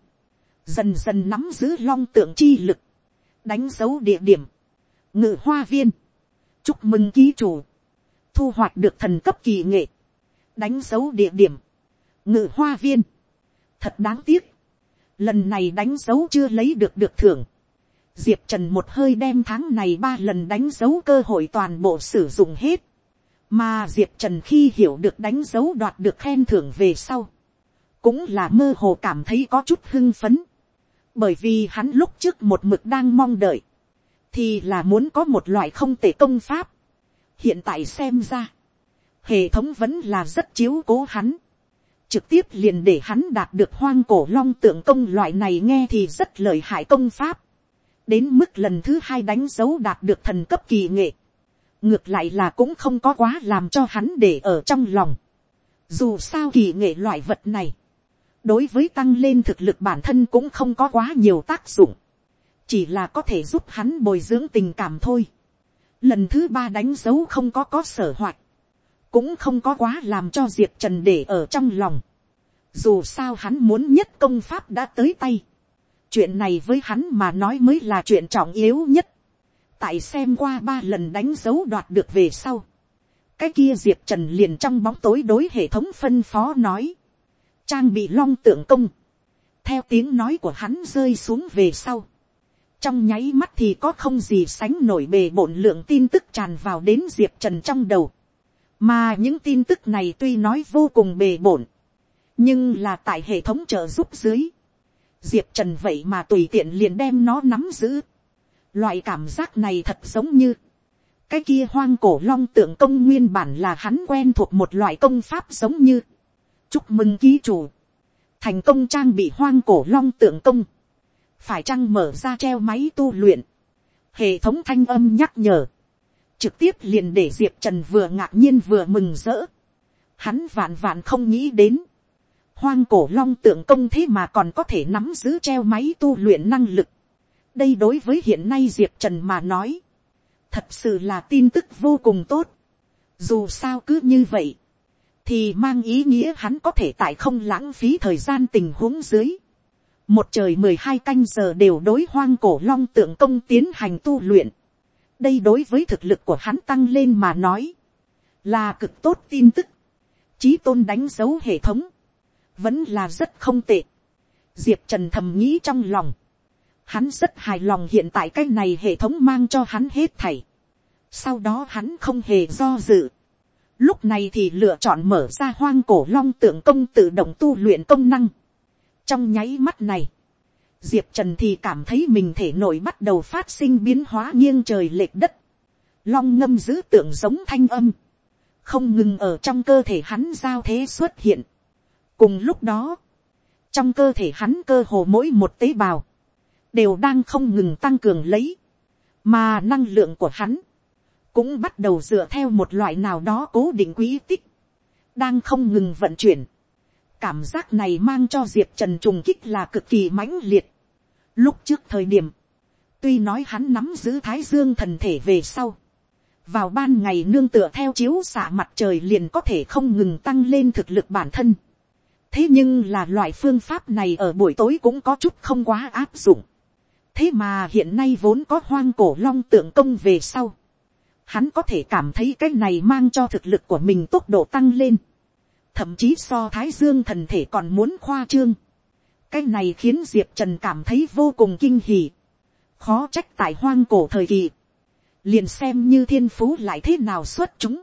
dần dần nắm giữ long tượng chi lực. đánh dấu địa điểm. ngự hoa viên. chúc mừng ký chủ thu hoạch được thần cấp kỳ nghệ, đánh dấu địa điểm, ngự hoa viên, thật đáng tiếc, lần này đánh dấu chưa lấy được được thưởng, diệp trần một hơi đem tháng này ba lần đánh dấu cơ hội toàn bộ sử dụng hết, mà diệp trần khi hiểu được đánh dấu đoạt được khen thưởng về sau, cũng là mơ hồ cảm thấy có chút hưng phấn, bởi vì hắn lúc trước một mực đang mong đợi, thì là muốn có một loại không tệ công pháp, hiện tại xem ra, hệ thống vẫn là rất chiếu cố hắn, trực tiếp liền để hắn đạt được hoang cổ long tượng công loại này nghe thì rất lợi hại công pháp, đến mức lần thứ hai đánh dấu đạt được thần cấp kỳ nghệ, ngược lại là cũng không có quá làm cho hắn để ở trong lòng, dù sao kỳ nghệ loại vật này, đối với tăng lên thực lực bản thân cũng không có quá nhiều tác dụng, chỉ là có thể giúp hắn bồi dưỡng tình cảm thôi lần thứ ba đánh dấu không có có sở hoạt, cũng không có quá làm cho diệp trần để ở trong lòng. dù sao hắn muốn nhất công pháp đã tới tay. chuyện này với hắn mà nói mới là chuyện trọng yếu nhất. tại xem qua ba lần đánh dấu đoạt được về sau. cái kia diệp trần liền trong bóng tối đối hệ thống phân phó nói. trang bị long tượng công. theo tiếng nói của hắn rơi xuống về sau trong nháy mắt thì có không gì sánh nổi bề bộn lượng tin tức tràn vào đến diệp trần trong đầu. mà những tin tức này tuy nói vô cùng bề bộn, nhưng là tại hệ thống trợ giúp dưới. diệp trần vậy mà tùy tiện liền đem nó nắm giữ. loại cảm giác này thật giống như, cái kia hoang cổ long tượng công nguyên bản là hắn quen thuộc một loại công pháp giống như, chúc mừng ký chủ, thành công trang bị hoang cổ long tượng công, phải chăng mở ra treo máy tu luyện, hệ thống thanh âm nhắc nhở, trực tiếp liền để diệp trần vừa ngạc nhiên vừa mừng rỡ, hắn vạn vạn không nghĩ đến, hoang cổ long tượng công thế mà còn có thể nắm giữ treo máy tu luyện năng lực, đây đối với hiện nay diệp trần mà nói, thật sự là tin tức vô cùng tốt, dù sao cứ như vậy, thì mang ý nghĩa hắn có thể tại không lãng phí thời gian tình huống dưới, một trời mười hai canh giờ đều đối hoang cổ long tượng công tiến hành tu luyện. đây đối với thực lực của hắn tăng lên mà nói, là cực tốt tin tức. Chí tôn đánh dấu hệ thống, vẫn là rất không tệ. diệp trần thầm nghĩ trong lòng. hắn rất hài lòng hiện tại cái này hệ thống mang cho hắn hết thảy. sau đó hắn không hề do dự. lúc này thì lựa chọn mở ra hoang cổ long tượng công tự động tu luyện công năng trong nháy mắt này, diệp trần thì cảm thấy mình thể nội bắt đầu phát sinh biến hóa nghiêng trời lệch đất, long ngâm giữ tượng giống thanh âm, không ngừng ở trong cơ thể hắn giao thế xuất hiện. cùng lúc đó, trong cơ thể hắn cơ hồ mỗi một tế bào, đều đang không ngừng tăng cường lấy, mà năng lượng của hắn, cũng bắt đầu dựa theo một loại nào đó cố định quý tích, đang không ngừng vận chuyển, cảm giác này mang cho diệp trần trùng kích là cực kỳ mãnh liệt. lúc trước thời điểm, tuy nói hắn nắm giữ thái dương thần thể về sau, vào ban ngày nương tựa theo chiếu xạ mặt trời liền có thể không ngừng tăng lên thực lực bản thân. thế nhưng là loại phương pháp này ở buổi tối cũng có chút không quá áp dụng. thế mà hiện nay vốn có hoang cổ long tượng công về sau. hắn có thể cảm thấy cái này mang cho thực lực của mình tốc độ tăng lên thậm chí so thái dương thần thể còn muốn khoa trương. cái này khiến diệp trần cảm thấy vô cùng kinh hỉ. khó trách tại hoang cổ thời kỳ. liền xem như thiên phú lại thế nào xuất chúng.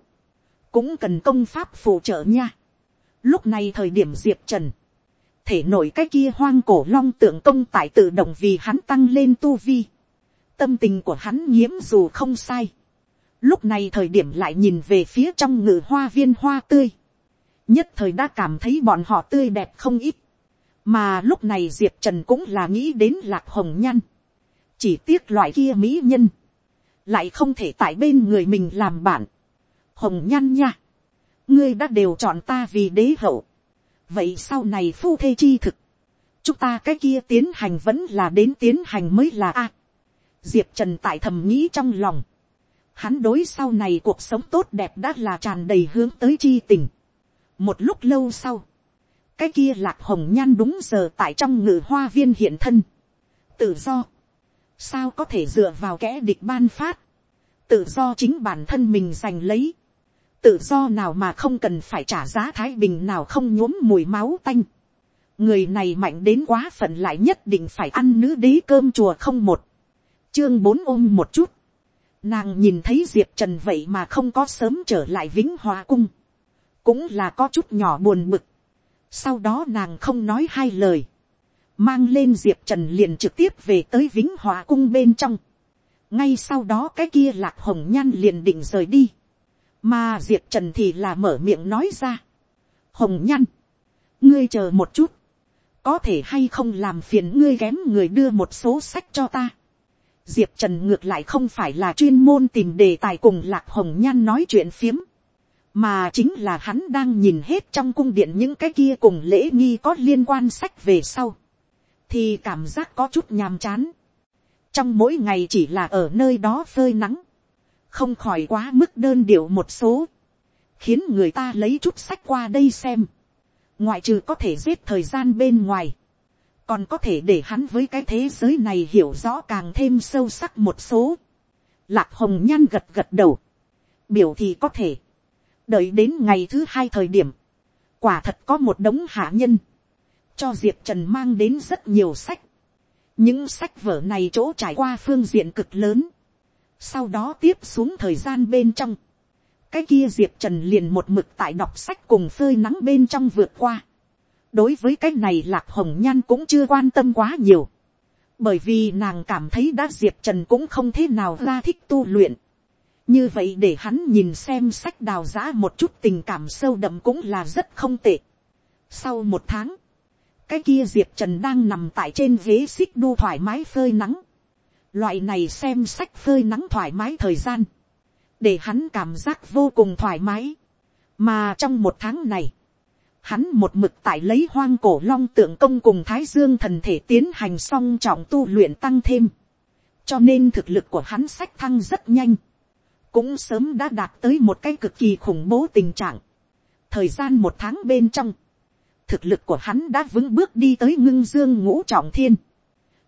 cũng cần công pháp phụ trợ nha. lúc này thời điểm diệp trần. thể nổi cái kia hoang cổ long tượng công tại tự động vì hắn tăng lên tu vi. tâm tình của hắn nhiễm dù không sai. lúc này thời điểm lại nhìn về phía trong ngự hoa viên hoa tươi nhất thời đã cảm thấy bọn họ tươi đẹp không ít, mà lúc này diệp trần cũng là nghĩ đến lạc hồng nhan, chỉ tiếc loại kia mỹ nhân, lại không thể tại bên người mình làm bạn, hồng nhan nha, ngươi đã đều chọn ta vì đế hậu, vậy sau này phu thê chi thực, chúng ta cái kia tiến hành vẫn là đến tiến hành mới là a. diệp trần tại thầm nghĩ trong lòng, hắn đối sau này cuộc sống tốt đẹp đã là tràn đầy hướng tới chi tình một lúc lâu sau, cái kia lạc hồng nhan đúng giờ tại trong ngự hoa viên hiện thân. tự do, sao có thể dựa vào kẻ địch ban phát, tự do chính bản thân mình giành lấy, tự do nào mà không cần phải trả giá thái bình nào không nhuốm mùi máu tanh. người này mạnh đến quá phận lại nhất định phải ăn nữ đế cơm chùa không một, chương bốn ôm một chút, nàng nhìn thấy diệp trần vậy mà không có sớm trở lại vĩnh hòa cung cũng là có chút nhỏ buồn bực. Sau đó nàng không nói hai lời, mang lên diệp trần liền trực tiếp về tới vĩnh hòa cung bên trong. ngay sau đó cái kia lạc hồng nhan liền định rời đi, mà diệp trần thì là mở miệng nói ra. hồng nhan, ngươi chờ một chút, có thể hay không làm phiền ngươi ghém người đưa một số sách cho ta. Diệp Trần ngược lại không phải là chuyên môn tìm đề tài cùng Lạc Hồng Nhan nói chuyện phiếm mà chính là hắn đang nhìn hết trong cung điện những cái kia cùng lễ nghi có liên quan sách về sau, thì cảm giác có chút nhàm chán. trong mỗi ngày chỉ là ở nơi đó phơi nắng, không khỏi quá mức đơn điệu một số, khiến người ta lấy chút sách qua đây xem, ngoại trừ có thể giết thời gian bên ngoài, còn có thể để hắn với cái thế giới này hiểu rõ càng thêm sâu sắc một số. Lạc hồng nhan gật gật đầu, biểu thì có thể, đợi đến ngày thứ hai thời điểm, quả thật có một đống hạ nhân, cho diệp trần mang đến rất nhiều sách, những sách vở này chỗ trải qua phương diện cực lớn, sau đó tiếp xuống thời gian bên trong, cái kia diệp trần liền một mực tại đọc sách cùng phơi nắng bên trong vượt qua. đối với cái này lạc hồng nhan cũng chưa quan tâm quá nhiều, bởi vì nàng cảm thấy đã diệp trần cũng không thế nào ra thích tu luyện như vậy để hắn nhìn xem sách đào giã một chút tình cảm sâu đậm cũng là rất không tệ. sau một tháng, cái kia diệp trần đang nằm tại trên ghế xích đu thoải mái phơi nắng. loại này xem sách phơi nắng thoải mái thời gian để hắn cảm giác vô cùng thoải mái. mà trong một tháng này, hắn một mực tại lấy hoang cổ long tượng công cùng thái dương thần thể tiến hành song trọng tu luyện tăng thêm. cho nên thực lực của hắn sách thăng rất nhanh cũng sớm đã đạt tới một cái cực kỳ khủng bố tình trạng. thời gian một tháng bên trong, thực lực của hắn đã vững bước đi tới ngưng dương ngũ trọng thiên.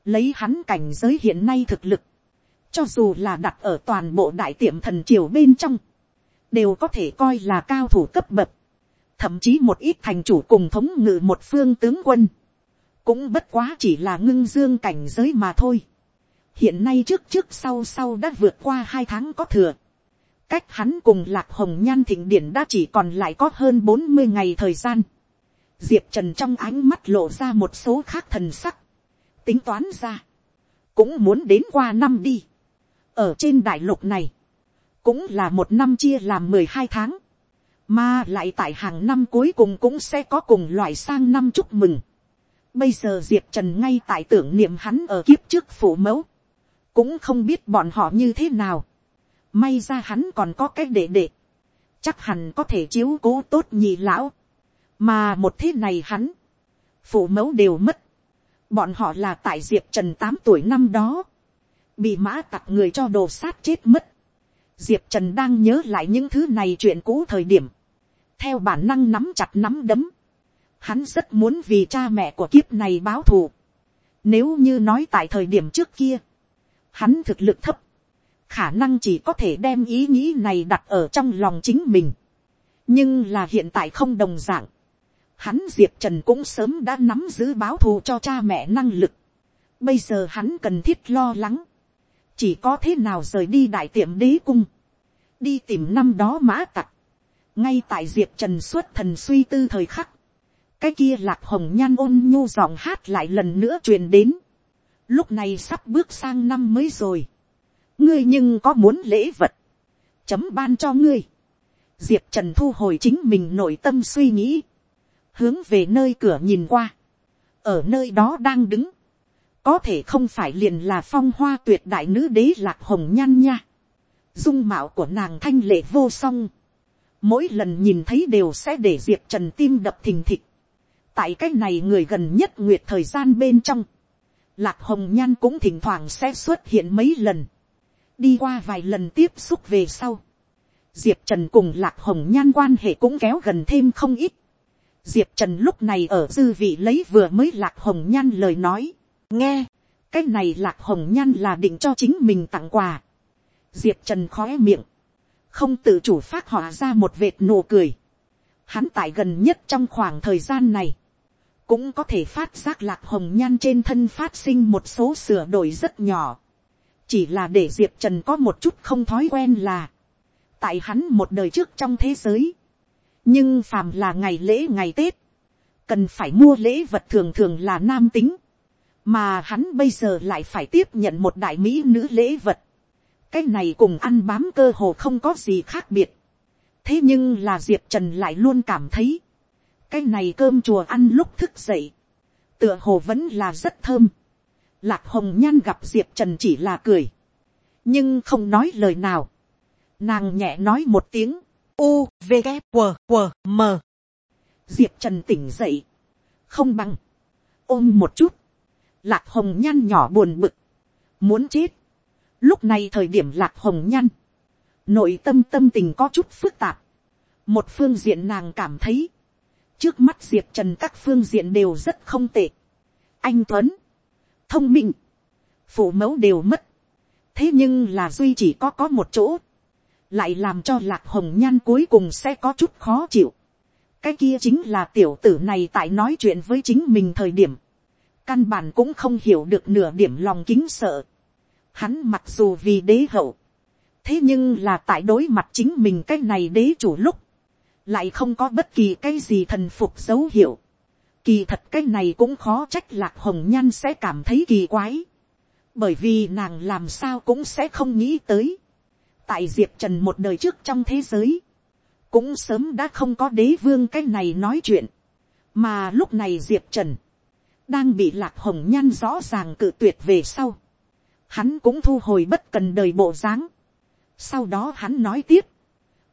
lấy hắn cảnh giới hiện nay thực lực, cho dù là đặt ở toàn bộ đại tiệm thần triều bên trong, đều có thể coi là cao thủ cấp bậc, thậm chí một ít thành chủ cùng thống ngự một phương tướng quân, cũng bất quá chỉ là ngưng dương cảnh giới mà thôi. hiện nay trước trước sau sau đã vượt qua hai tháng có thừa, cách hắn cùng lạc hồng nhan thịnh điển đã chỉ còn lại có hơn bốn mươi ngày thời gian. diệp trần trong ánh mắt lộ ra một số khác thần sắc, tính toán ra, cũng muốn đến qua năm đi ở trên đại lục này, cũng là một năm chia làm mười hai tháng, mà lại tại hàng năm cuối cùng cũng sẽ có cùng loại sang năm chúc mừng. Bây giờ diệp trần ngay tại tưởng niệm hắn ở kiếp trước phủ mẫu, cũng không biết bọn họ như thế nào. May ra hắn còn có cái đệ đệ, chắc hẳn có thể chiếu cố tốt nhị lão, mà một thế này hắn, phụ mẫu đều mất, bọn họ là tại diệp trần tám tuổi năm đó, bị mã tặc người cho đồ sát chết mất. diệp trần đang nhớ lại những thứ này chuyện cũ thời điểm, theo bản năng nắm chặt nắm đấm, hắn rất muốn vì cha mẹ của kiếp này báo thù. Nếu như nói tại thời điểm trước kia, hắn thực lực thấp, khả năng chỉ có thể đem ý nghĩ này đặt ở trong lòng chính mình. nhưng là hiện tại không đồng d ạ n g hắn diệp trần cũng sớm đã nắm giữ báo thù cho cha mẹ năng lực. bây giờ hắn cần thiết lo lắng, chỉ có thế nào rời đi đại tiệm đế cung, đi tìm năm đó mã tặc, ngay tại diệp trần xuất thần suy tư thời khắc, cái kia lạc hồng nhan ôn nhu giọng hát lại lần nữa truyền đến, lúc này sắp bước sang năm mới rồi, ngươi nhưng có muốn lễ vật, chấm ban cho ngươi, diệp trần thu hồi chính mình nội tâm suy nghĩ, hướng về nơi cửa nhìn qua, ở nơi đó đang đứng, có thể không phải liền là phong hoa tuyệt đại nữ đế lạc hồng nhan nha. dung mạo của nàng thanh lệ vô song. mỗi lần nhìn thấy đều sẽ để diệp trần tim đập thình thịch. tại cái này người gần nhất nguyệt thời gian bên trong. lạc hồng nhan cũng thỉnh thoảng sẽ xuất hiện mấy lần đi qua vài lần tiếp xúc về sau. diệp trần cùng lạc hồng nhan quan hệ cũng kéo gần thêm không ít. diệp trần lúc này ở dư vị lấy vừa mới lạc hồng nhan lời nói nghe, cái này lạc hồng nhan là định cho chính mình tặng quà. diệp trần khói miệng, không tự chủ phát họa ra một vệt nụ cười. hắn tại gần nhất trong khoảng thời gian này, cũng có thể phát giác lạc hồng nhan trên thân phát sinh một số sửa đổi rất nhỏ chỉ là để diệp trần có một chút không thói quen là, tại hắn một đời trước trong thế giới, nhưng phàm là ngày lễ ngày tết, cần phải mua lễ vật thường thường là nam tính, mà hắn bây giờ lại phải tiếp nhận một đại mỹ nữ lễ vật. cái này cùng ăn bám cơ hồ không có gì khác biệt. thế nhưng là diệp trần lại luôn cảm thấy, cái này cơm chùa ăn lúc thức dậy, tựa hồ vẫn là rất thơm lạc hồng nhan gặp diệp trần chỉ là cười, nhưng không nói lời nào. nàng nhẹ nói một tiếng, u v g q q m. Diệp trần tỉnh dậy, không bằng, ôm một chút, lạc hồng nhan nhỏ buồn bực, muốn chết. Lúc này thời điểm lạc hồng nhan, nội tâm tâm tình có chút phức tạp, một phương diện nàng cảm thấy, trước mắt diệp trần các phương diện đều rất không tệ, anh tuấn, thông minh, phụ mẫu đều mất, thế nhưng là duy chỉ có có một chỗ, lại làm cho lạc hồng nhan cuối cùng sẽ có chút khó chịu. cái kia chính là tiểu tử này tại nói chuyện với chính mình thời điểm, căn bản cũng không hiểu được nửa điểm lòng kính sợ. Hắn mặc dù vì đế hậu, thế nhưng là tại đối mặt chính mình cái này đế chủ lúc, lại không có bất kỳ cái gì thần phục dấu hiệu. Kỳ thật cái này cũng khó trách lạc hồng nhan sẽ cảm thấy kỳ quái. Bởi vì nàng làm sao cũng sẽ không nghĩ tới. Tại diệp trần một đời trước trong thế giới, cũng sớm đã không có đế vương cái này nói chuyện. Mà lúc này diệp trần, đang bị lạc hồng nhan rõ ràng cự tuyệt về sau. Hắn cũng thu hồi bất cần đời bộ dáng. Sau đó hắn nói tiếp,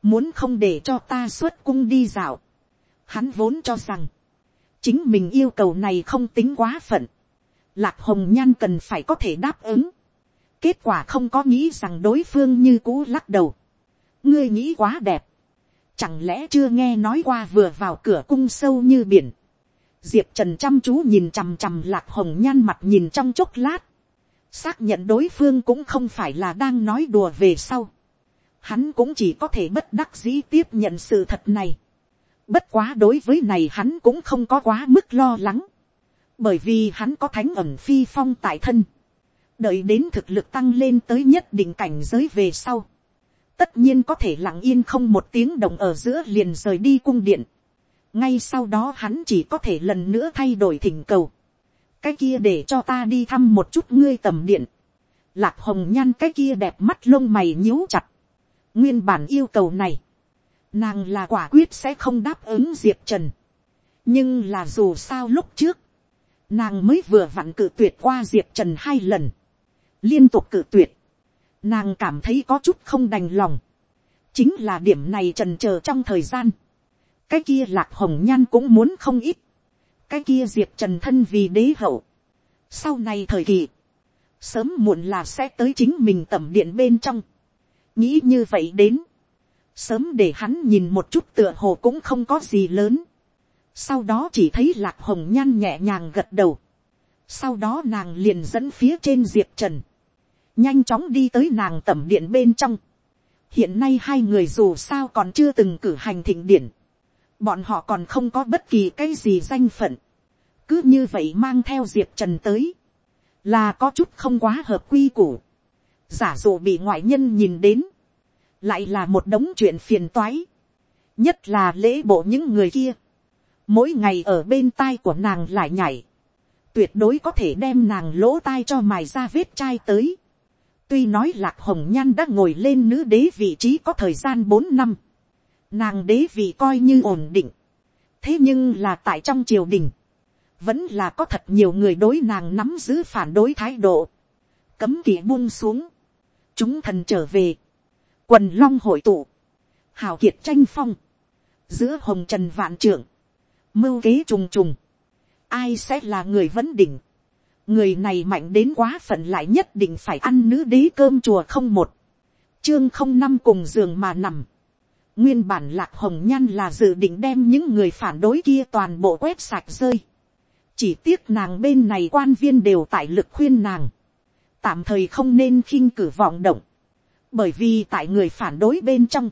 muốn không để cho ta xuất cung đi dạo. Hắn vốn cho rằng, chính mình yêu cầu này không tính quá phận. Lạc hồng nhan cần phải có thể đáp ứng. Kết quả không có nghĩ rằng đối phương như cũ lắc đầu. ngươi nghĩ quá đẹp. Chẳng lẽ chưa nghe nói qua vừa vào cửa cung sâu như biển diệp trần chăm chú nhìn chằm chằm lạc hồng nhan mặt nhìn trong chốc lát, xác nhận đối phương cũng không phải là đang nói đùa về sau, hắn cũng chỉ có thể bất đắc dĩ tiếp nhận sự thật này. Bất quá đối với này hắn cũng không có quá mức lo lắng, bởi vì hắn có thánh ẩm phi phong tại thân, đợi đến thực lực tăng lên tới nhất định cảnh giới về sau, tất nhiên có thể lặng yên không một tiếng đồng ở giữa liền rời đi cung điện, ngay sau đó hắn chỉ có thể lần nữa thay đổi thỉnh cầu. cái kia để cho ta đi thăm một chút ngươi tầm điện. lạc hồng nhan cái kia đẹp mắt lông mày nhíu chặt. nguyên bản yêu cầu này, nàng là quả quyết sẽ không đáp ứng diệp trần. nhưng là dù sao lúc trước, nàng mới vừa vặn cự tuyệt qua diệp trần hai lần, liên tục cự tuyệt. nàng cảm thấy có chút không đành lòng. chính là điểm này trần c trong thời gian cái kia lạc hồng nhan cũng muốn không ít, cái kia diệp trần thân vì đế hậu, sau này thời kỳ, sớm muộn là sẽ tới chính mình tẩm điện bên trong, nghĩ như vậy đến, sớm để hắn nhìn một chút tựa hồ cũng không có gì lớn, sau đó chỉ thấy lạc hồng nhan nhẹ nhàng gật đầu, sau đó nàng liền dẫn phía trên diệp trần, nhanh chóng đi tới nàng tẩm điện bên trong, hiện nay hai người dù sao còn chưa từng cử hành thịnh điển, bọn họ còn không có bất kỳ cái gì danh phận, cứ như vậy mang theo diệp trần tới, là có chút không quá hợp quy củ, giả dụ bị ngoại nhân nhìn đến, lại là một đống chuyện phiền toái, nhất là lễ bộ những người kia, mỗi ngày ở bên tai của nàng lại nhảy, tuyệt đối có thể đem nàng lỗ tai cho mài ra vết chai tới. tuy nói lạc hồng nhan đã ngồi lên nữ đế vị trí có thời gian bốn năm, nàng đế vị coi như ổn định, thế nhưng là tại trong triều đình, vẫn là có thật nhiều người đối nàng nắm giữ phản đối thái độ, cấm kỵ buông xuống, chúng thần trở về, quần long hội tụ, hào kiệt tranh phong, giữa hồng trần vạn trưởng, mưu kế trùng trùng, ai sẽ là người vấn đỉnh, người này mạnh đến quá phận lại nhất định phải ăn nữ đế cơm chùa không một, chương không năm cùng giường mà nằm, Nguyên bản lạc hồng nhan là dự định đem những người phản đối kia toàn bộ quét sạch rơi. Chỉ tiếc nàng bên này quan viên đều tại lực khuyên nàng. Tạm thời không nên khinh cử vọng động. Bởi vì tại người phản đối bên trong.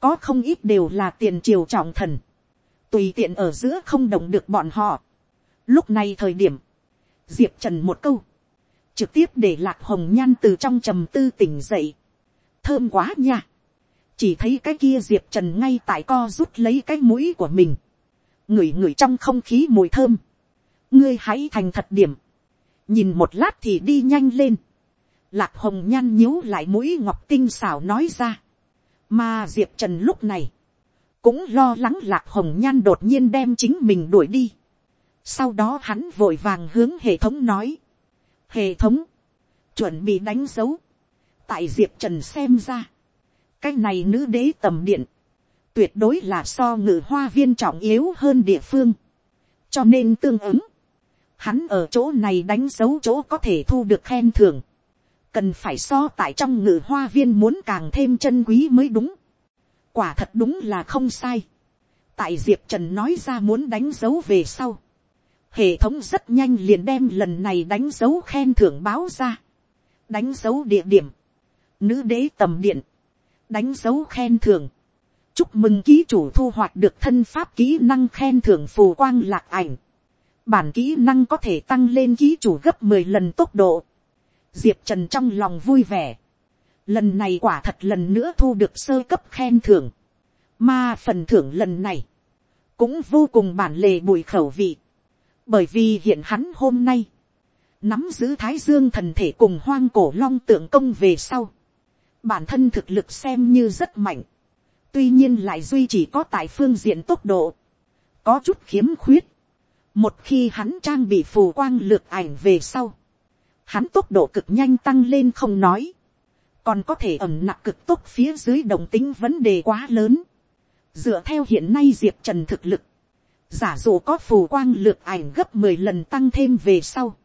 Có không ít đều là tiền triều trọng thần. Tùy tiện ở giữa không động được bọn họ. Lúc này thời điểm. Diệp Trần một câu. Trực tiếp để lạc hồng nhan từ trong trầm tư tỉnh dậy. Thơm quá nha chỉ thấy cái kia diệp trần ngay tại co rút lấy cái mũi của mình, ngửi ngửi trong không khí mùi thơm, ngươi hãy thành thật điểm, nhìn một lát thì đi nhanh lên, lạc hồng nhan nhíu lại mũi ngọc tinh xảo nói ra, mà diệp trần lúc này, cũng lo lắng lạc hồng nhan đột nhiên đem chính mình đuổi đi, sau đó hắn vội vàng hướng hệ thống nói, hệ thống, chuẩn bị đánh dấu, tại diệp trần xem ra, cái này nữ đế tầm điện, tuyệt đối là so ngự hoa viên trọng yếu hơn địa phương. cho nên tương ứng, hắn ở chỗ này đánh dấu chỗ có thể thu được khen thưởng, cần phải so tại trong ngự hoa viên muốn càng thêm chân quý mới đúng. quả thật đúng là không sai. tại diệp trần nói ra muốn đánh dấu về sau. hệ thống rất nhanh liền đem lần này đánh dấu khen thưởng báo ra. đánh dấu địa điểm. nữ đế tầm điện. đánh dấu khen thưởng. chúc mừng ký chủ thu hoạch được thân pháp kỹ năng khen thưởng phù quang lạc ảnh. bản kỹ năng có thể tăng lên ký chủ gấp mười lần tốc độ diệp trần trong lòng vui vẻ. lần này quả thật lần nữa thu được sơ cấp khen thưởng. mà phần thưởng lần này, cũng vô cùng bản lề bùi khẩu vị. bởi vì hiện hắn hôm nay, nắm giữ thái dương thần thể cùng hoang cổ long tượng công về sau. bản thân thực lực xem như rất mạnh. tuy nhiên lại duy chỉ có tại phương diện tốc độ. có chút khiếm khuyết. một khi hắn trang bị phù quang lược ảnh về sau hắn tốc độ cực nhanh tăng lên không nói, còn có thể ẩm nặng cực tốc phía dưới đồng tính vấn đề quá lớn. dựa theo hiện nay diệp trần thực lực, giả dụ có phù quang lược ảnh gấp mười lần tăng thêm về sau,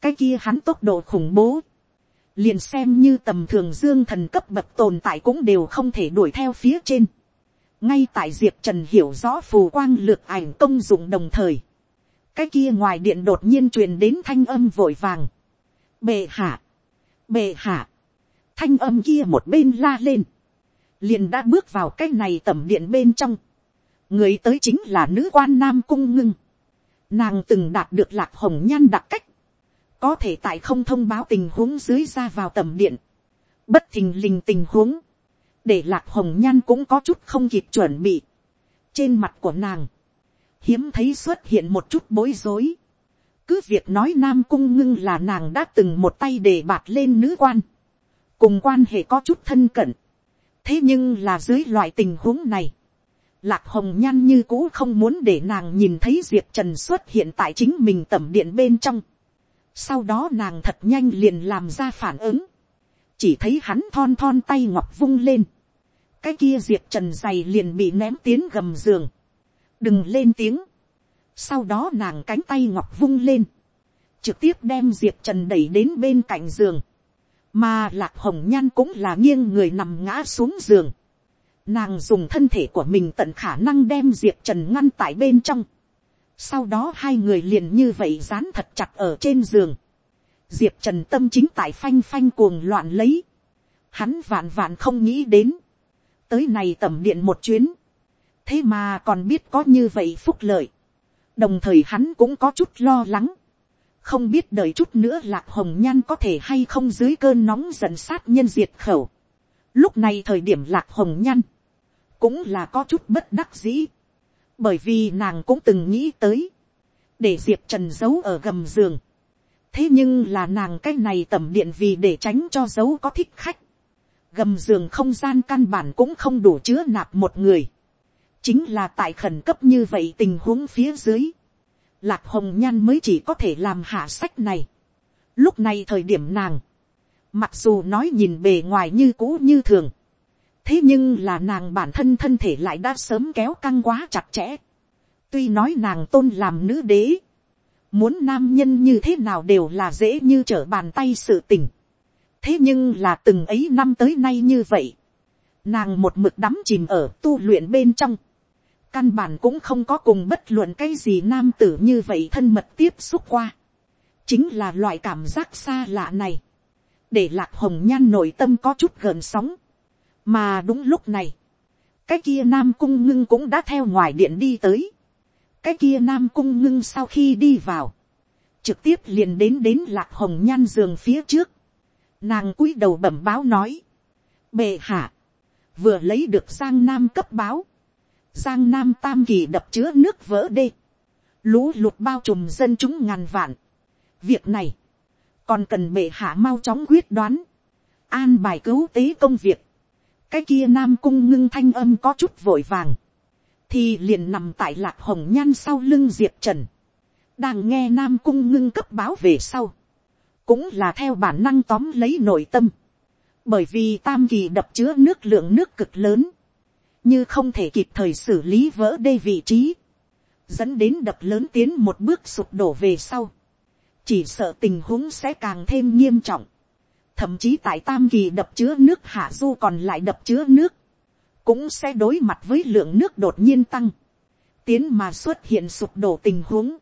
cái kia hắn tốc độ khủng bố, liền xem như tầm thường dương thần cấp bậc tồn tại cũng đều không thể đuổi theo phía trên. ngay tại diệp trần hiểu rõ phù quang lược ảnh công dụng đồng thời, cái kia ngoài điện đột nhiên truyền đến thanh âm vội vàng, bệ hạ, bệ hạ, thanh âm kia một bên la lên, liền đã bước vào cái này tẩm điện bên trong, người tới chính là nữ quan nam cung ngưng, nàng từng đạt được lạc hồng nhan đặc cách, có thể tại không thông báo tình huống dưới ra vào tầm điện, bất thình lình tình huống, để lạc hồng nhan cũng có chút không kịp chuẩn bị, trên mặt của nàng, hiếm thấy xuất hiện một chút bối rối, cứ việc nói nam cung ngưng là nàng đã từng một tay để bạt lên nữ quan, cùng quan hệ có chút thân cận, thế nhưng là dưới loại tình huống này, lạc hồng nhan như cũ không muốn để nàng nhìn thấy diệp trần xuất hiện tại chính mình tẩm điện bên trong, sau đó nàng thật nhanh liền làm ra phản ứng, chỉ thấy hắn thon thon tay ngọc vung lên, cái kia diệp trần dày liền bị ném tiến gầm giường, đừng lên tiếng, sau đó nàng cánh tay ngọc vung lên. Trực tiếp đem Diệp Trần đẩy đến bên cạnh giường. Mà lạc hồng nhan cũng là nghiêng người nằm ngã xuống giường. Nàng dùng thân thể của mình tận khả năng đem Diệp Trần ngăn tại bên trong. Sau đó hai người liền như vậy dán thật chặt ở trên giường. Diệp Trần tâm chính tại phanh phanh cuồng loạn lấy. Hắn vạn vạn không nghĩ đến. Tới này tầm điện một chuyến. Thế mà còn biết có như vậy phúc lợi đồng thời hắn cũng có chút lo lắng, không biết đợi chút nữa lạc hồng nhan có thể hay không dưới cơn nóng giận sát nhân diệt khẩu. lúc này thời điểm lạc hồng nhan, cũng là có chút bất đắc dĩ, bởi vì nàng cũng từng nghĩ tới, để diệp trần giấu ở gầm giường. thế nhưng là nàng cái này tẩm điện vì để tránh cho giấu có thích khách, gầm giường không gian căn bản cũng không đủ chứa nạp một người chính là tại khẩn cấp như vậy tình huống phía dưới, lạc hồng nhan mới chỉ có thể làm hạ sách này. lúc này thời điểm nàng, mặc dù nói nhìn bề ngoài như cũ như thường, thế nhưng là nàng bản thân thân thể lại đã sớm kéo căng quá chặt chẽ. tuy nói nàng tôn làm nữ đế, muốn nam nhân như thế nào đều là dễ như trở bàn tay sự tình. thế nhưng là từng ấy năm tới nay như vậy, nàng một mực đắm chìm ở tu luyện bên trong, căn bản cũng không có cùng bất luận cái gì nam tử như vậy thân mật tiếp xúc qua. chính là loại cảm giác xa lạ này, để lạc hồng nhan nội tâm có chút gần sóng. mà đúng lúc này, cái kia nam cung ngưng cũng đã theo ngoài điện đi tới. cái kia nam cung ngưng sau khi đi vào, trực tiếp liền đến đến lạc hồng nhan giường phía trước. nàng cúi đầu bẩm báo nói, bệ hạ, vừa lấy được sang nam cấp báo, Giang Nam Tam Kỳ đập chứa nước vỡ đê. Lũ lụt bao trùm dân chúng ngàn vạn. Việc này. Còn cần bệ hạ mau chóng quyết đoán. An bài cứu tế công việc. Cái kia Nam Cung ngưng thanh âm có chút vội vàng. Thì liền nằm tại lạc hồng nhan sau lưng Diệp Trần. Đang nghe Nam Cung ngưng cấp báo về sau. Cũng là theo bản năng tóm lấy nội tâm. Bởi vì Tam Kỳ đập chứa nước lượng nước cực lớn như không thể kịp thời xử lý vỡ đê vị trí, dẫn đến đập lớn tiến một bước sụp đổ về sau, chỉ sợ tình huống sẽ càng thêm nghiêm trọng, thậm chí tại tam kỳ đập chứa nước hạ du còn lại đập chứa nước, cũng sẽ đối mặt với lượng nước đột nhiên tăng, tiến mà xuất hiện sụp đổ tình huống,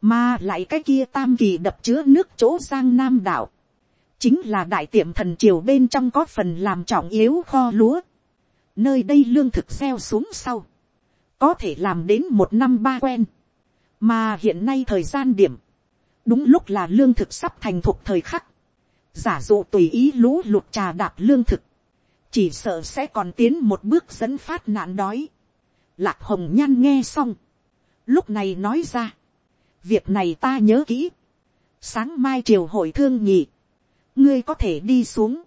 mà lại cái kia tam kỳ đập chứa nước chỗ giang nam đảo, chính là đại tiệm thần triều bên trong có phần làm trọng yếu kho lúa, nơi đây lương thực gieo xuống sau, có thể làm đến một năm ba quen, mà hiện nay thời gian điểm, đúng lúc là lương thực sắp thành thuộc thời khắc, giả dụ tùy ý lũ lụt trà đạp lương thực, chỉ sợ sẽ còn tiến một bước dẫn phát nạn đói. Lạc hồng nhan nghe xong, lúc này nói ra, việc này ta nhớ kỹ, sáng mai triều hội thương nhị, ngươi có thể đi xuống,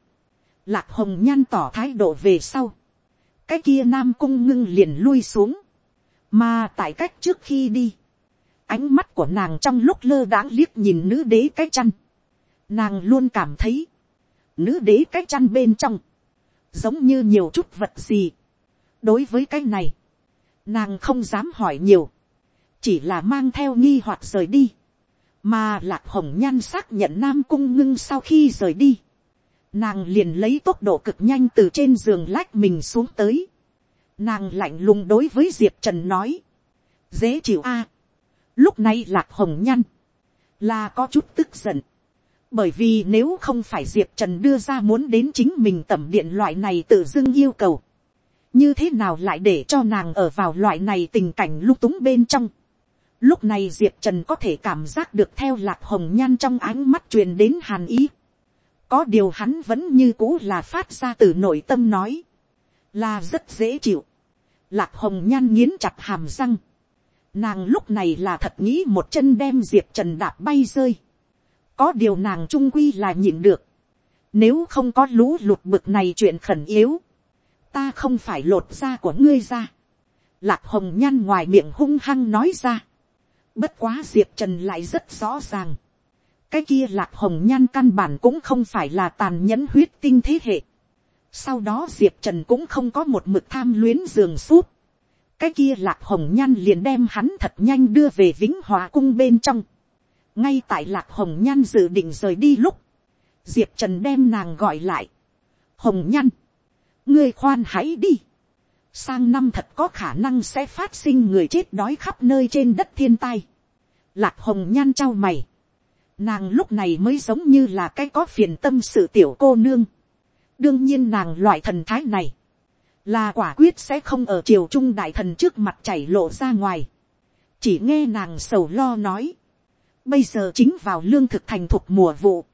lạc hồng nhan tỏ thái độ về sau, cái kia nam cung ngưng liền lui xuống, mà tại cách trước khi đi, ánh mắt của nàng trong lúc lơ đãng liếc nhìn nữ đế cái chăn, nàng luôn cảm thấy, nữ đế cái chăn bên trong, giống như nhiều chút vật gì. đối với cái này, nàng không dám hỏi nhiều, chỉ là mang theo nghi hoặc rời đi, mà lạc hồng nhan xác nhận nam cung ngưng sau khi rời đi, nàng liền lấy tốc độ cực nhanh từ trên giường lách mình xuống tới, nàng lạnh lùng đối với diệp trần nói, dễ chịu a, lúc này lạc hồng nhan, là có chút tức giận, bởi vì nếu không phải diệp trần đưa ra muốn đến chính mình tẩm điện loại này tự dưng yêu cầu, như thế nào lại để cho nàng ở vào loại này tình cảnh lung túng bên trong. Lúc này diệp trần có thể cảm giác được theo lạc hồng nhan trong ánh mắt truyền đến hàn ý có điều hắn vẫn như cũ là phát ra từ nội tâm nói, là rất dễ chịu. lạc hồng nhan nghiến chặt hàm răng. nàng lúc này là thật nghĩ một chân đem diệp trần đạp bay rơi có điều nàng trung quy là nhịn được. Nếu không có lũ lụt bực này chuyện khẩn yếu. Ta không phải lột da của ngươi ra. Lạc hồng nhan ngoài miệng hung hăng nói ra. Bất quá diệp trần lại rất rõ ràng. Cái kia lạc hồng nhan căn bản cũng không phải là tàn nhẫn huyết tinh thế hệ. Sau đó diệp trần cũng không có một mực tham luyến giường suốt. Cái kia lạc hồng nhan liền đem hắn thật nhanh đưa về vĩnh hòa cung bên trong ngay tại lạc hồng nhan dự định rời đi lúc, diệp trần đem nàng gọi lại. hồng nhan, ngươi khoan hãy đi. sang năm thật có khả năng sẽ phát sinh người chết đói khắp nơi trên đất thiên tai. lạc hồng nhan trao mày nàng lúc này mới giống như là cái có phiền tâm sự tiểu cô nương. đương nhiên nàng loại thần thái này, là quả quyết sẽ không ở triều trung đại thần trước mặt chảy lộ ra ngoài. chỉ nghe nàng sầu lo nói Bây giờ chính vào lương thực thành thuộc mùa vụ.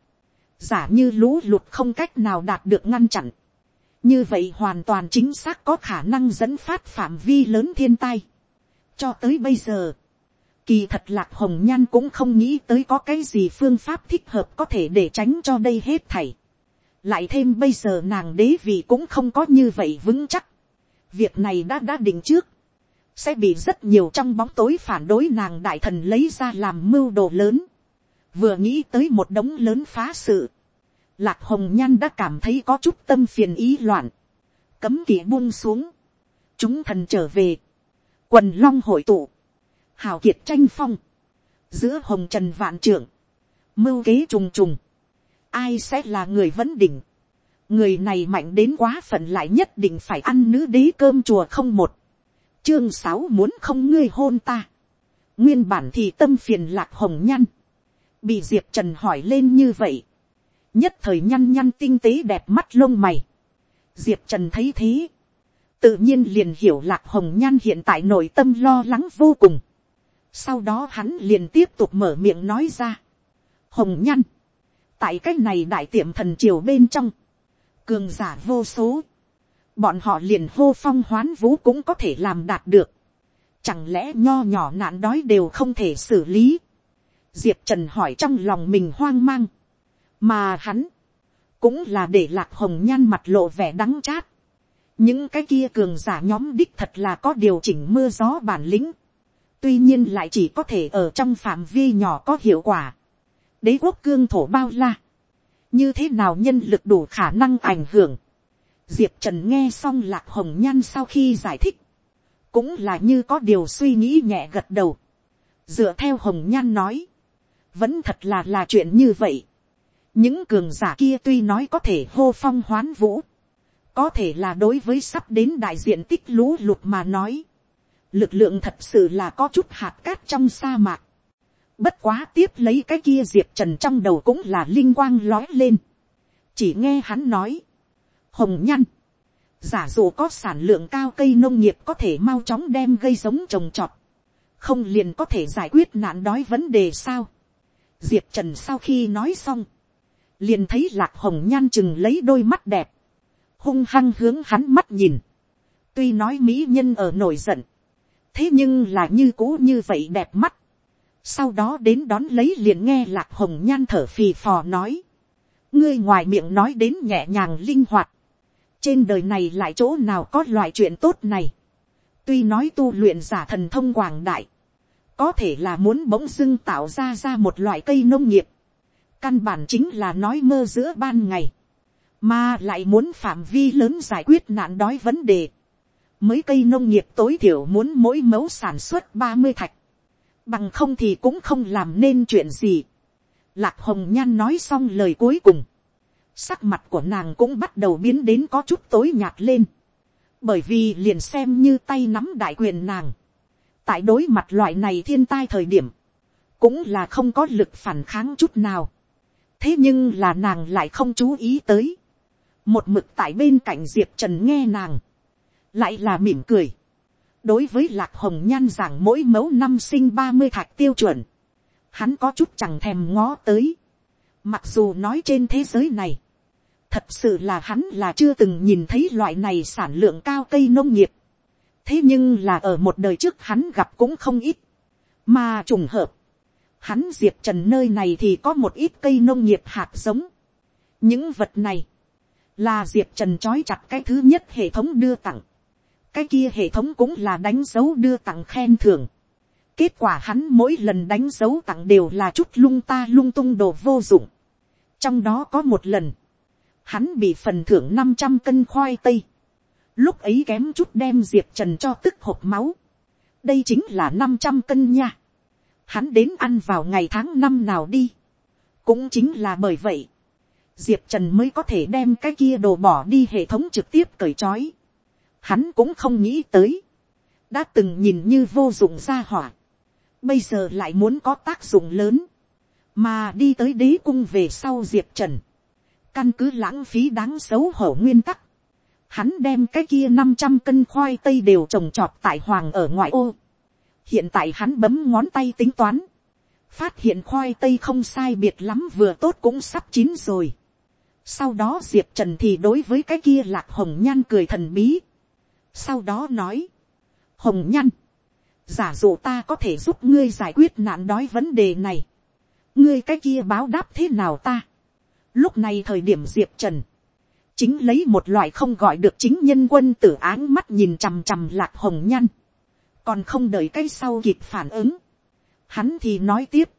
Giả như lũ lụt không cách nào đạt được ngăn chặn. Như vậy hoàn toàn chính xác có khả năng dẫn phát phạm vi lớn thiên tai. Cho tới bây giờ. Kỳ thật lạc hồng nhan cũng không nghĩ tới có cái gì phương pháp thích hợp có thể để tránh cho đây hết thảy. Lại thêm bây giờ nàng đế vị cũng không có như vậy vững chắc. Việc này đã đã định trước sẽ bị rất nhiều trong bóng tối phản đối nàng đại thần lấy ra làm mưu đồ lớn. Vừa nghĩ tới một đống lớn phá sự. Lạc hồng nhan đã cảm thấy có chút tâm phiền ý loạn. Cấm kỵ buông xuống. Chúng thần trở về. Quần long hội tụ. Hào kiệt tranh phong. Giữa hồng trần vạn trưởng. Mưu kế trùng trùng. Ai sẽ là người vấn đỉnh. Người này mạnh đến quá phận lại nhất định phải ăn nữ đế cơm chùa không một, chương sáu muốn không ngươi hôn ta. nguyên bản thì tâm phiền lạc hồng nhăn. bị diệp trần hỏi lên như vậy. nhất thời nhăn nhăn tinh tế đẹp mắt lông mày. diệp trần thấy thế. tự nhiên liền hiểu lạc hồng nhan hiện tại nội tâm lo lắng vô cùng sau đó hắn liền tiếp tục mở miệng nói ra. hồng nhăn. tại cái này đại tiệm thần triều bên trong. cường giả vô số bọn họ liền hô phong hoán vũ cũng có thể làm đạt được. Chẳng lẽ nho nhỏ nạn đói đều không thể xử lý. Diệp Trần hỏi trong lòng mình hoang mang. Mà hắn, cũng là để lạc hồng nhan mặt lộ vẻ đắng chát. Những cái kia cường giả nhóm đích thật là có điều chỉnh mưa gió bản lĩnh. Tuy nhiên lại chỉ có thể ở trong phạm vi nhỏ có hiệu quả. Đế quốc cương thổ bao la. Như thế nào nhân lực đủ khả năng ảnh hưởng? Diệp trần nghe xong lạc hồng nhan sau khi giải thích, cũng là như có điều suy nghĩ nhẹ gật đầu, dựa theo hồng nhan nói, vẫn thật là là chuyện như vậy, những cường giả kia tuy nói có thể hô phong hoán vũ, có thể là đối với sắp đến đại diện tích lũ lụt mà nói, lực lượng thật sự là có chút hạt cát trong sa mạc. Bất quá tiếp lấy cái kia diệp trần trong đầu cũng là linh quang lói lên. chỉ nghe hắn nói, hồng nhăn, giả dụ có sản lượng cao cây nông nghiệp có thể mau chóng đem gây giống trồng trọt, không liền có thể giải quyết nạn đói vấn đề sao. diệp trần sau khi nói xong, liền thấy lạc hồng nhan chừng lấy đôi mắt đẹp, hung hăng hướng hắn mắt nhìn, tuy nói mỹ nhân ở nổi giận, thế nhưng là như cũ như vậy đẹp mắt, sau đó đến đón lấy liền nghe lạc hồng nhan thở phì phò nói, ngươi ngoài miệng nói đến nhẹ nhàng linh hoạt, trên đời này lại chỗ nào có loại chuyện tốt này, tuy nói tu luyện giả thần thông quảng đại, có thể là muốn bỗng dưng tạo ra ra một loại cây nông nghiệp, căn bản chính là nói mơ giữa ban ngày, mà lại muốn phạm vi lớn giải quyết nạn đói vấn đề, mới cây nông nghiệp tối thiểu muốn mỗi mẫu sản xuất ba mươi thạch, bằng không thì cũng không làm nên chuyện gì. Lạc hồng nhan nói xong lời cuối cùng, sắc mặt của nàng cũng bắt đầu biến đến có chút tối nhạt lên, bởi vì liền xem như tay nắm đại quyền nàng, tại đối mặt loại này thiên tai thời điểm, cũng là không có lực phản kháng chút nào. thế nhưng là nàng lại không chú ý tới, một mực tại bên cạnh diệp trần nghe nàng, lại là mỉm cười. đối với lạc hồng nhan giảng mỗi mẫu năm sinh ba mươi thạch tiêu chuẩn, hắn có chút chẳng thèm ngó tới. mặc dù nói trên thế giới này, thật sự là hắn là chưa từng nhìn thấy loại này sản lượng cao cây nông nghiệp. thế nhưng là ở một đời trước hắn gặp cũng không ít, mà trùng hợp, hắn diệp trần nơi này thì có một ít cây nông nghiệp hạt giống. những vật này, là diệp trần trói chặt cái thứ nhất hệ thống đưa tặng cái kia hệ thống cũng là đánh dấu đưa tặng khen thưởng. kết quả hắn mỗi lần đánh dấu tặng đều là chút lung ta lung tung đồ vô dụng. trong đó có một lần, hắn bị phần thưởng năm trăm cân khoai tây. lúc ấy kém chút đem diệp trần cho tức hộp máu. đây chính là năm trăm cân nha. hắn đến ăn vào ngày tháng năm nào đi. cũng chính là bởi vậy. diệp trần mới có thể đem cái kia đồ bỏ đi hệ thống trực tiếp cởi trói hắn cũng không nghĩ tới, đã từng nhìn như vô dụng ra hỏa, bây giờ lại muốn có tác dụng lớn, mà đi tới đế cung về sau diệp trần, căn cứ lãng phí đáng xấu hổ nguyên tắc, hắn đem cái kia năm trăm cân khoai tây đều trồng trọt tại hoàng ở ngoại ô, hiện tại hắn bấm ngón tay tính toán, phát hiện khoai tây không sai biệt lắm vừa tốt cũng sắp chín rồi. Sau đó diệp trần thì đối với cái kia lạc hồng nhan cười thần bí sau đó nói, hồng nhăn, giả dụ ta có thể giúp ngươi giải quyết nạn đói vấn đề này, ngươi cái kia báo đáp thế nào ta. lúc này thời điểm diệp trần, chính lấy một loại không gọi được chính nhân quân tử áng mắt nhìn chằm chằm lạc hồng nhăn, còn không đợi cái sau kịp phản ứng, hắn thì nói tiếp,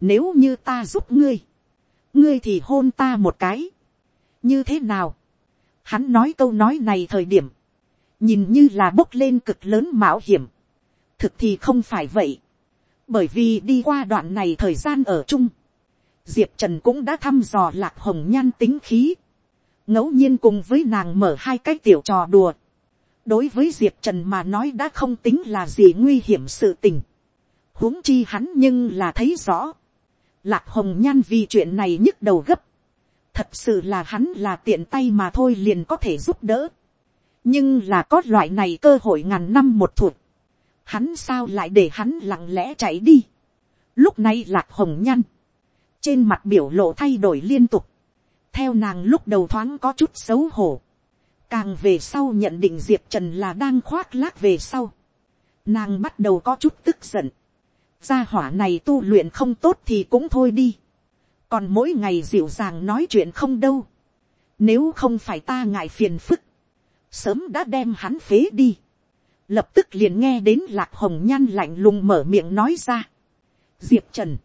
nếu như ta giúp ngươi, ngươi thì hôn ta một cái, như thế nào, hắn nói câu nói này thời điểm, nhìn như là bốc lên cực lớn mạo hiểm, thực thì không phải vậy, bởi vì đi qua đoạn này thời gian ở chung, diệp trần cũng đã thăm dò lạc hồng nhan tính khí, ngẫu nhiên cùng với nàng mở hai cái tiểu trò đùa, đối với diệp trần mà nói đã không tính là gì nguy hiểm sự tình, huống chi hắn nhưng là thấy rõ, lạc hồng nhan vì chuyện này nhức đầu gấp, thật sự là hắn là tiện tay mà thôi liền có thể giúp đỡ, nhưng là có loại này cơ hội ngàn năm một thuộc, hắn sao lại để hắn lặng lẽ chạy đi. lúc này lạc hồng nhăn, trên mặt biểu lộ thay đổi liên tục, theo nàng lúc đầu thoáng có chút xấu hổ, càng về sau nhận định diệp trần là đang khoác lác về sau, nàng bắt đầu có chút tức giận, gia hỏa này tu luyện không tốt thì cũng thôi đi, còn mỗi ngày dịu dàng nói chuyện không đâu, nếu không phải ta ngại phiền phức, sớm đã đem hắn phế đi. Lập tức liền nghe đến lạc hồng nhan lạnh lùng mở miệng nói ra. Diệp Trần,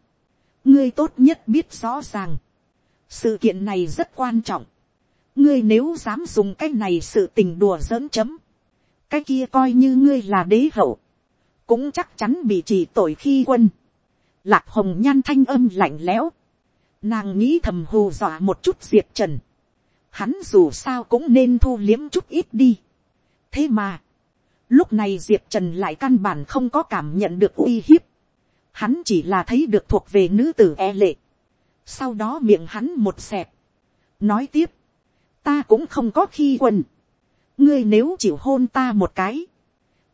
ngươi tốt nhất biết rõ ràng. Sự kiện này rất quan trọng. Ngươi nếu dám dùng cái này sự tình đùa giỡn chấm. Cái kia coi như ngươi là đế hậu. Cũng chắc chắn bị chỉ tội khi quân. Lạc hồng nhan thanh âm lạnh lẽo. Nàng nghĩ thầm hù dọa một chút diệp trần. Hắn dù sao cũng nên thu liếm chút ít đi. Thế mà. Lúc này diệp trần lại căn bản không có cảm nhận được uy hiếp. Hắn chỉ là thấy được thuộc về nữ tử e lệ. Sau đó miệng hắn một xẹp. Nói tiếp. Ta cũng không có khi quần. Ngươi nếu chịu hôn ta một cái.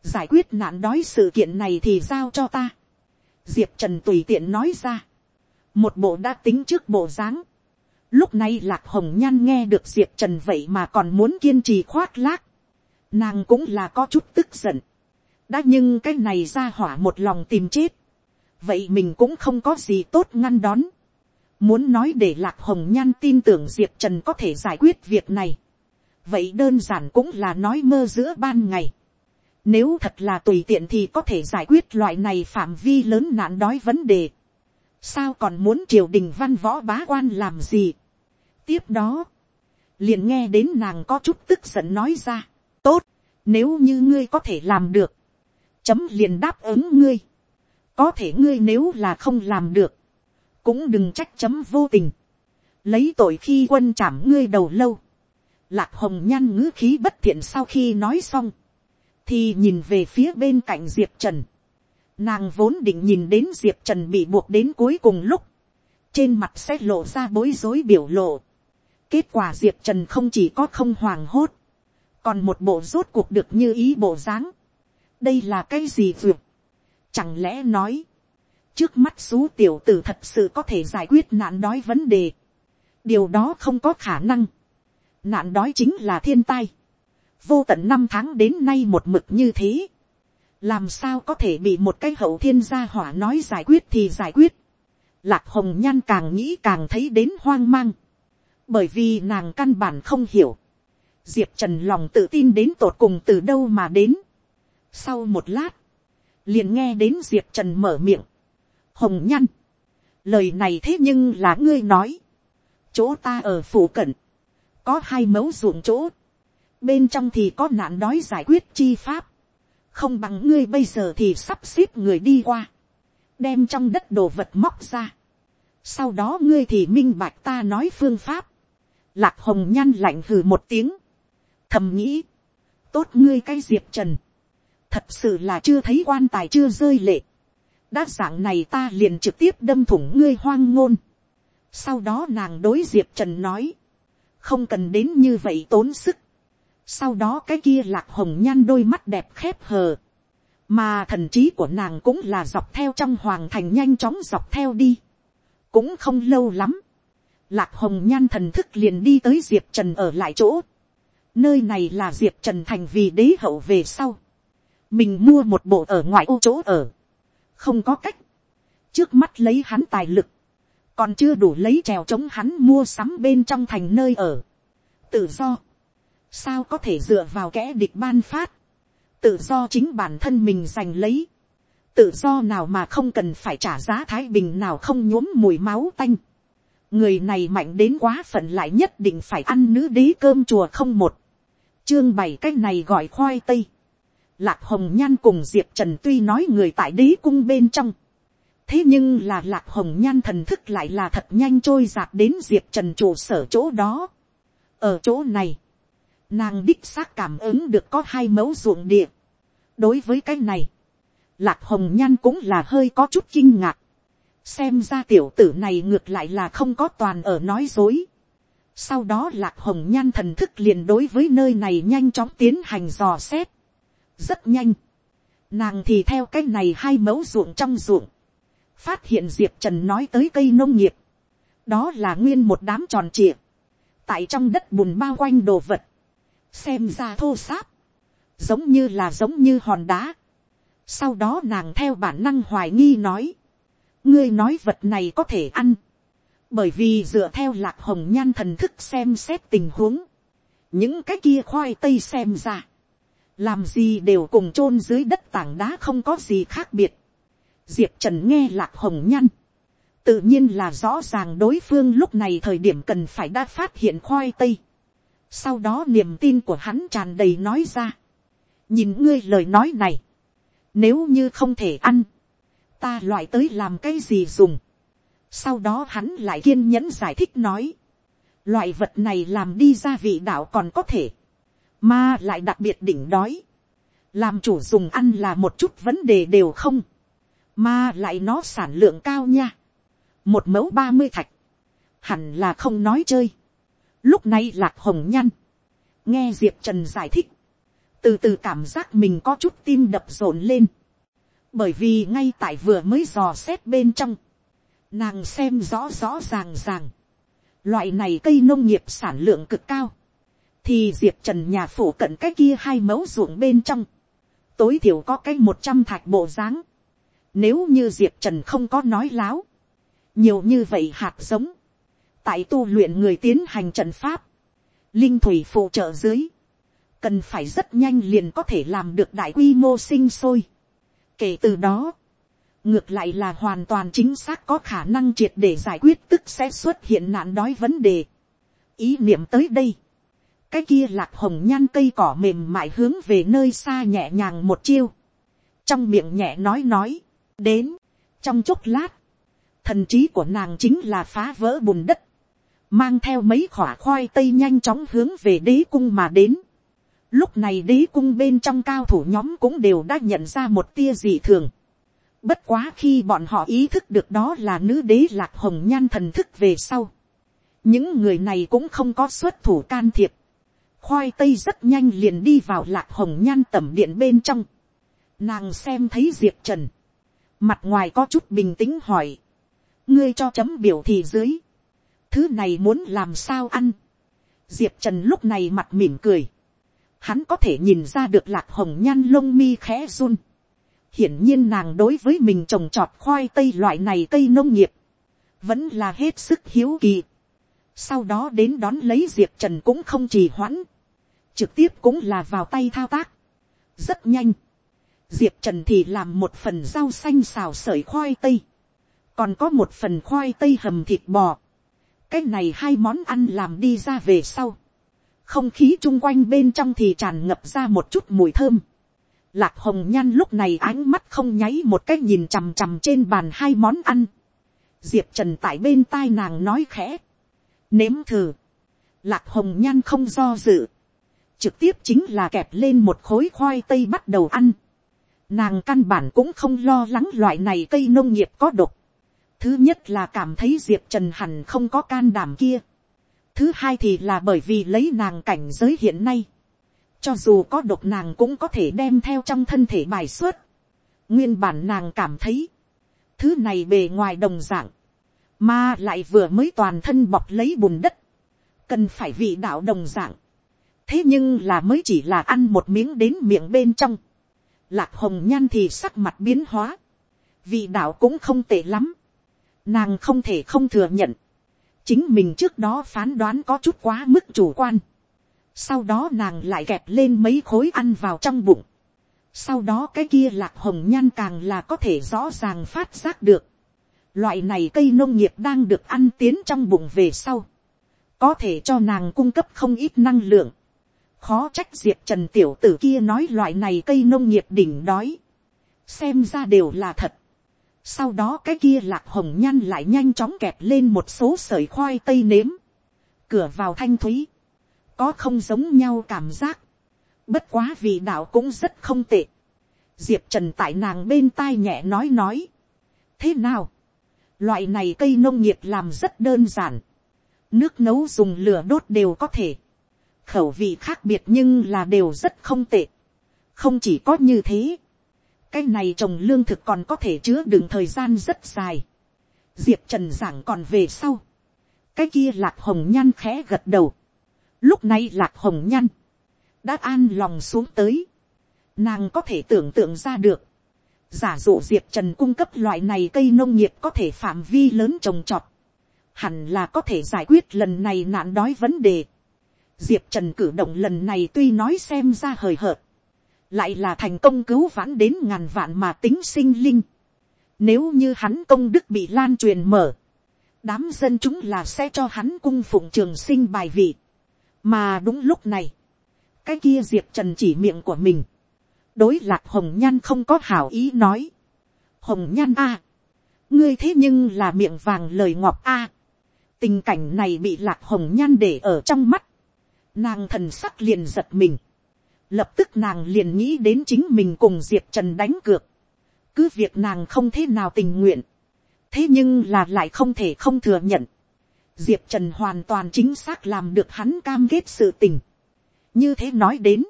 Giải quyết nạn đói sự kiện này thì giao cho ta. Diệp Trần tùy tiện nói ra. Một bộ đã tính trước bộ dáng. Lúc này Lạc Hồng Nhan nghe được Diệp Trần vậy mà còn muốn kiên trì khoác lác. Nàng cũng là có chút tức giận. Đã nhưng cái này ra hỏa một lòng tìm chết. Vậy mình cũng không có gì tốt ngăn đón. Muốn nói để Lạc Hồng Nhan tin tưởng Diệp Trần có thể giải quyết việc này. Vậy đơn giản cũng là nói mơ giữa ban ngày. Nếu thật là tùy tiện thì có thể giải quyết loại này phạm vi lớn nạn đói vấn đề. Sao còn muốn triều đình văn võ bá quan làm gì? Tiếp đó, liền nghe đến nàng có chút tức giận nói ra. Tốt, nếu như ngươi có thể làm được. Chấm liền đáp ứng ngươi. Có thể ngươi nếu là không làm được. Cũng đừng trách chấm vô tình. Lấy tội khi quân chạm ngươi đầu lâu. Lạc hồng nhan ngữ khí bất thiện sau khi nói xong thì nhìn về phía bên cạnh diệp trần. Nàng vốn định nhìn đến diệp trần bị buộc đến cuối cùng lúc, trên mặt sẽ lộ ra bối rối biểu lộ. kết quả diệp trần không chỉ có không hoàng hốt, còn một bộ rốt cuộc được như ý bộ dáng. đây là cái gì vượt. chẳng lẽ nói, trước mắt xú tiểu tử thật sự có thể giải quyết nạn đói vấn đề. điều đó không có khả năng. nạn đói chính là thiên tai vô tận năm tháng đến nay một mực như thế, làm sao có thể bị một cái hậu thiên gia hỏa nói giải quyết thì giải quyết. Lạc hồng nhan càng nghĩ càng thấy đến hoang mang, bởi vì nàng căn bản không hiểu, diệp trần lòng tự tin đến tột cùng từ đâu mà đến. sau một lát, liền nghe đến diệp trần mở miệng, hồng nhan, lời này thế nhưng là ngươi nói, chỗ ta ở phủ cận, có hai mẫu ruộng chỗ, bên trong thì có nạn đói giải quyết chi pháp, không bằng ngươi bây giờ thì sắp xếp người đi qua, đem trong đất đồ vật móc ra, sau đó ngươi thì minh bạch ta nói phương pháp, lạc hồng nhan lạnh hừ một tiếng, thầm nghĩ, tốt ngươi cái diệp trần, thật sự là chưa thấy quan tài chưa rơi lệ, đã dạng này ta liền trực tiếp đâm thủng ngươi hoang ngôn, sau đó nàng đối diệp trần nói, không cần đến như vậy tốn sức, sau đó cái kia lạc hồng nhan đôi mắt đẹp khép hờ. Mà thần trí của nàng cũng là dọc theo trong hoàng thành nhanh chóng dọc theo đi. Cũng không lâu lắm. Lạc hồng nhan thần thức liền đi tới Diệp Trần ở lại chỗ. Nơi này là Diệp Trần thành vì đế hậu về sau. Mình mua một bộ ở ngoại ô chỗ ở. Không có cách. Trước mắt lấy hắn tài lực. Còn chưa đủ lấy trèo chống hắn mua sắm bên trong thành nơi ở. Tự do sao có thể dựa vào kẻ địch ban phát, tự do chính bản thân mình giành lấy, tự do nào mà không cần phải trả giá thái bình nào không nhuốm mùi máu tanh, người này mạnh đến quá phận lại nhất định phải ăn nữ đế cơm chùa không một, chương bảy cái này gọi khoai tây, lạc hồng nhan cùng diệp trần tuy nói người tại đế cung bên trong, thế nhưng là lạc hồng nhan thần thức lại là thật nhanh trôi giạt đến diệp trần trụ sở chỗ đó. ở chỗ này, nàng đích xác cảm ứng được có hai mẫu ruộng địa. đối với cái này, lạc hồng nhan cũng là hơi có chút kinh ngạc. xem ra tiểu tử này ngược lại là không có toàn ở nói dối. sau đó lạc hồng nhan thần thức liền đối với nơi này nhanh chóng tiến hành dò xét. rất nhanh. nàng thì theo cái này hai mẫu ruộng trong ruộng. phát hiện diệp trần nói tới cây nông nghiệp. đó là nguyên một đám tròn trịa. tại trong đất bùn bao quanh đồ vật xem ra thô sáp, giống như là giống như hòn đá. sau đó nàng theo bản năng hoài nghi nói, ngươi nói vật này có thể ăn, bởi vì dựa theo lạc hồng nhan thần thức xem xét tình huống, những cái kia khoai tây xem ra, làm gì đều cùng chôn dưới đất tảng đá không có gì khác biệt. diệp trần nghe lạc hồng nhan, tự nhiên là rõ ràng đối phương lúc này thời điểm cần phải đã phát hiện khoai tây. Sau đó niềm tin của hắn tràn đầy nói ra. Nhìn ngươi lời nói này. Nếu như không thể ăn. Ta loại tới làm cái gì dùng. sau đó hắn lại kiên nhẫn giải thích nói, loại vật này làm đi ra vị đạo còn có thể, mà lại đặc biệt đỉnh đói, làm chủ dùng ăn là một chút vấn đề đều không, mà lại nó sản lượng cao nha, một mẫu ba mươi thạch, hẳn là không nói chơi. Lúc này lạc hồng nhăn, nghe diệp trần giải thích, từ từ cảm giác mình có chút tim đập rộn lên, bởi vì ngay tại vừa mới dò xét bên trong, nàng xem rõ rõ ràng ràng, loại này cây nông nghiệp sản lượng cực cao, thì diệp trần nhà phủ cận cái kia hai mẫu ruộng bên trong, tối thiểu có cái một trăm thạch bộ dáng, nếu như diệp trần không có nói láo, nhiều như vậy hạt giống, tại tu luyện người tiến hành trận pháp, linh thủy phụ trợ dưới, cần phải rất nhanh liền có thể làm được đại quy mô sinh sôi. Kể từ đó, ngược lại là hoàn toàn chính xác có khả năng triệt để giải quyết tức sẽ xuất hiện nạn đói vấn đề. ý niệm tới đây, cái kia lạc hồng nhan cây cỏ mềm mại hướng về nơi xa nhẹ nhàng một chiêu, trong miệng nhẹ nói nói, đến, trong chốc lát, thần trí của nàng chính là phá vỡ bùn đất, mang theo mấy khỏa khoai tây nhanh chóng hướng về đế cung mà đến. Lúc này đế cung bên trong cao thủ nhóm cũng đều đã nhận ra một tia dị thường. Bất quá khi bọn họ ý thức được đó là nữ đế lạc hồng nhan thần thức về sau. Những người này cũng không có xuất thủ can thiệp. Khoai tây rất nhanh liền đi vào lạc hồng nhan tẩm điện bên trong. Nàng xem thấy diệp trần. Mặt ngoài có chút bình tĩnh hỏi. Ngươi cho chấm biểu thị dưới thứ này muốn làm sao ăn. diệp trần lúc này mặt mỉm cười. hắn có thể nhìn ra được lạc hồng nhan lông mi khẽ run. hiển nhiên nàng đối với mình trồng trọt khoai tây loại này cây nông nghiệp, vẫn là hết sức hiếu kỳ. sau đó đến đón lấy diệp trần cũng không trì hoãn, trực tiếp cũng là vào tay thao tác. rất nhanh. diệp trần thì làm một phần rau xanh xào sợi khoai tây, còn có một phần khoai tây hầm thịt bò cái này hai món ăn làm đi ra về sau, không khí chung quanh bên trong thì tràn ngập ra một chút mùi thơm. Lạc hồng nhan lúc này ánh mắt không nháy một cái nhìn chằm chằm trên bàn hai món ăn. Diệp trần tại bên tai nàng nói khẽ. Nếm thử. Lạc hồng nhan không do dự. Trực tiếp chính là kẹp lên một khối khoai tây bắt đầu ăn. Nàng căn bản cũng không lo lắng loại này cây nông nghiệp có độc. Thứ nhất là cảm thấy Diệp Trần hẳn không có can đảm kia. Thứ hai thì là bởi vì lấy nàng cảnh giới hiện nay. Cho dù có độc nàng cũng có thể đem theo trong thân thể bài xuất. Nguyên bản nàng cảm thấy. Thứ này bề ngoài đồng dạng. Mà lại vừa mới toàn thân bọc lấy bùn đất. Cần phải vị đạo đồng dạng. Thế nhưng là mới chỉ là ăn một miếng đến miệng bên trong. Lạc hồng nhan thì sắc mặt biến hóa. Vị đạo cũng không tệ lắm Nàng không thể không thừa nhận. Chính mình trước đó phán đoán có chút quá mức chủ quan. Sau đó nàng lại kẹp lên mấy khối ăn vào trong bụng. Sau đó cái kia lạc hồng nhan càng là có thể rõ ràng phát giác được. Loại này cây nông nghiệp đang được ăn tiến trong bụng về sau. Có thể cho nàng cung cấp không ít năng lượng. Khó trách diệp trần tiểu tử kia nói loại này cây nông nghiệp đỉnh đói. Xem ra đều là thật sau đó cái kia lạc hồng nhan lại nhanh chóng kẹp lên một số sợi khoai tây nếm. Cửa vào thanh thúy. Có không giống nhau cảm giác. Bất quá vị đạo cũng rất không tệ. Diệp Trần tại nàng bên tai nhẹ nói nói. Thế nào? Loại này cây nông nghiệp làm rất đơn giản. Nước nấu dùng lửa đốt đều có thể. Khẩu vị khác biệt nhưng là đều rất không tệ. Không chỉ có như thế cái này trồng lương thực còn có thể chứa đựng thời gian rất dài. diệp trần giảng còn về sau. cái kia lạc hồng nhan khẽ gật đầu. lúc này lạc hồng nhan đã an lòng xuống tới. nàng có thể tưởng tượng ra được. giả dụ diệp trần cung cấp loại này cây nông nghiệp có thể phạm vi lớn trồng trọt. hẳn là có thể giải quyết lần này nạn đói vấn đề. diệp trần cử động lần này tuy nói xem ra hời hợt lại là thành công cứu vãn đến ngàn vạn mà tính sinh linh. Nếu như hắn công đức bị lan truyền mở, đám dân chúng là sẽ cho hắn cung phụng trường sinh bài vị. Mà đúng lúc này, cái kia diệp trần chỉ miệng của mình, đối lạc hồng nhan không có hảo ý nói. Hồng nhan a, ngươi thế nhưng là miệng vàng lời ngọc a. tình cảnh này bị lạc hồng nhan để ở trong mắt. nàng thần sắc liền giật mình lập tức nàng liền nghĩ đến chính mình cùng diệp trần đánh cược. cứ việc nàng không thế nào tình nguyện. thế nhưng là lại không thể không thừa nhận. diệp trần hoàn toàn chính xác làm được hắn cam kết sự tình. như thế nói đến,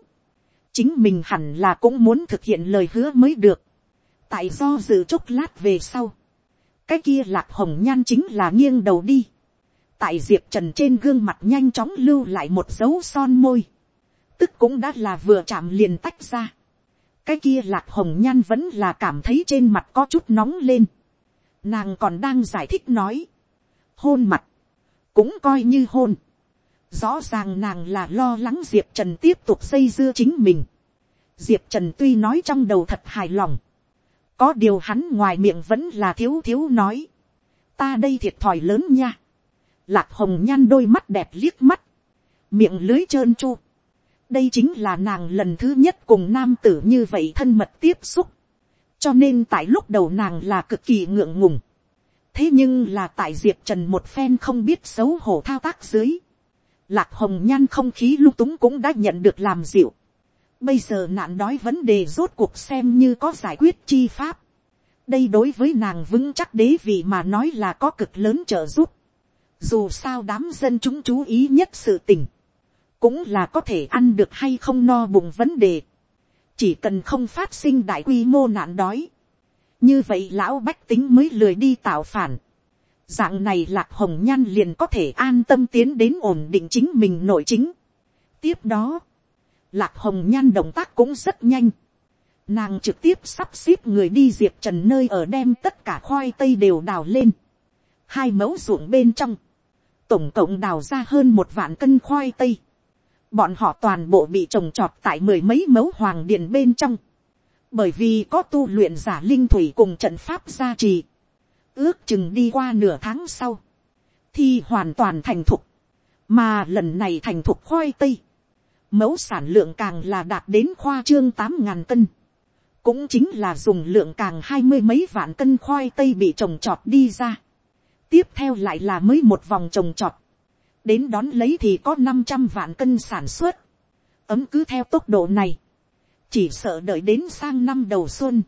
chính mình hẳn là cũng muốn thực hiện lời hứa mới được. tại do dự chốc lát về sau, cái kia lạc hồng nhan chính là nghiêng đầu đi. tại diệp trần trên gương mặt nhanh chóng lưu lại một dấu son môi tức cũng đã là vừa chạm liền tách ra. cái kia lạc hồng nhan vẫn là cảm thấy trên mặt có chút nóng lên. nàng còn đang giải thích nói. hôn mặt, cũng coi như hôn. rõ ràng nàng là lo lắng diệp trần tiếp tục xây dưa chính mình. diệp trần tuy nói trong đầu thật hài lòng có điều hắn ngoài miệng vẫn là thiếu thiếu nói. ta đây thiệt thòi lớn nha. lạc hồng nhan đôi mắt đẹp liếc mắt. miệng lưới trơn chu đây chính là nàng lần thứ nhất cùng nam tử như vậy thân mật tiếp xúc. cho nên tại lúc đầu nàng là cực kỳ ngượng ngùng. thế nhưng là tại diệp trần một phen không biết xấu hổ thao tác dưới. lạc hồng nhan không khí lung túng cũng đã nhận được làm dịu Bây giờ nạn đói vấn đề rốt cuộc xem như có giải quyết chi pháp. Đây đối với nàng vững chắc đế vị mà nói là có cực lớn trợ giúp. Dù sao đám dân chúng chú ý nhất sự tình. Cũng là có thể ăn được hay không no bụng vấn đề. Chỉ cần không phát sinh đại quy mô nạn đói. Như vậy lão bách tính mới lười đi tạo phản. Dạng này lạc hồng nhan liền có thể an tâm tiến đến ổn định chính mình nội chính. Tiếp đó, Lạc hồng nhan động tác cũng rất nhanh. Nàng trực tiếp sắp xếp người đi diệp trần nơi ở đem tất cả khoai tây đều đào lên. Hai mẫu ruộng bên trong. Tổng cộng đào ra hơn một vạn cân khoai tây. Bọn họ toàn bộ bị trồng trọt tại mười mấy mẫu hoàng điện bên trong. Bởi vì có tu luyện giả linh thủy cùng trận pháp gia trì. Ước chừng đi qua nửa tháng sau. Thì hoàn toàn thành thục. Mà lần này thành thục khoai tây mẫu sản lượng càng là đạt đến khoa trương tám ngàn cân, cũng chính là dùng lượng càng hai mươi mấy vạn cân khoai tây bị trồng trọt đi ra. tiếp theo lại là mới một vòng trồng trọt, đến đón lấy thì có năm trăm vạn cân sản xuất, ấm cứ theo tốc độ này, chỉ sợ đợi đến sang năm đầu xuân,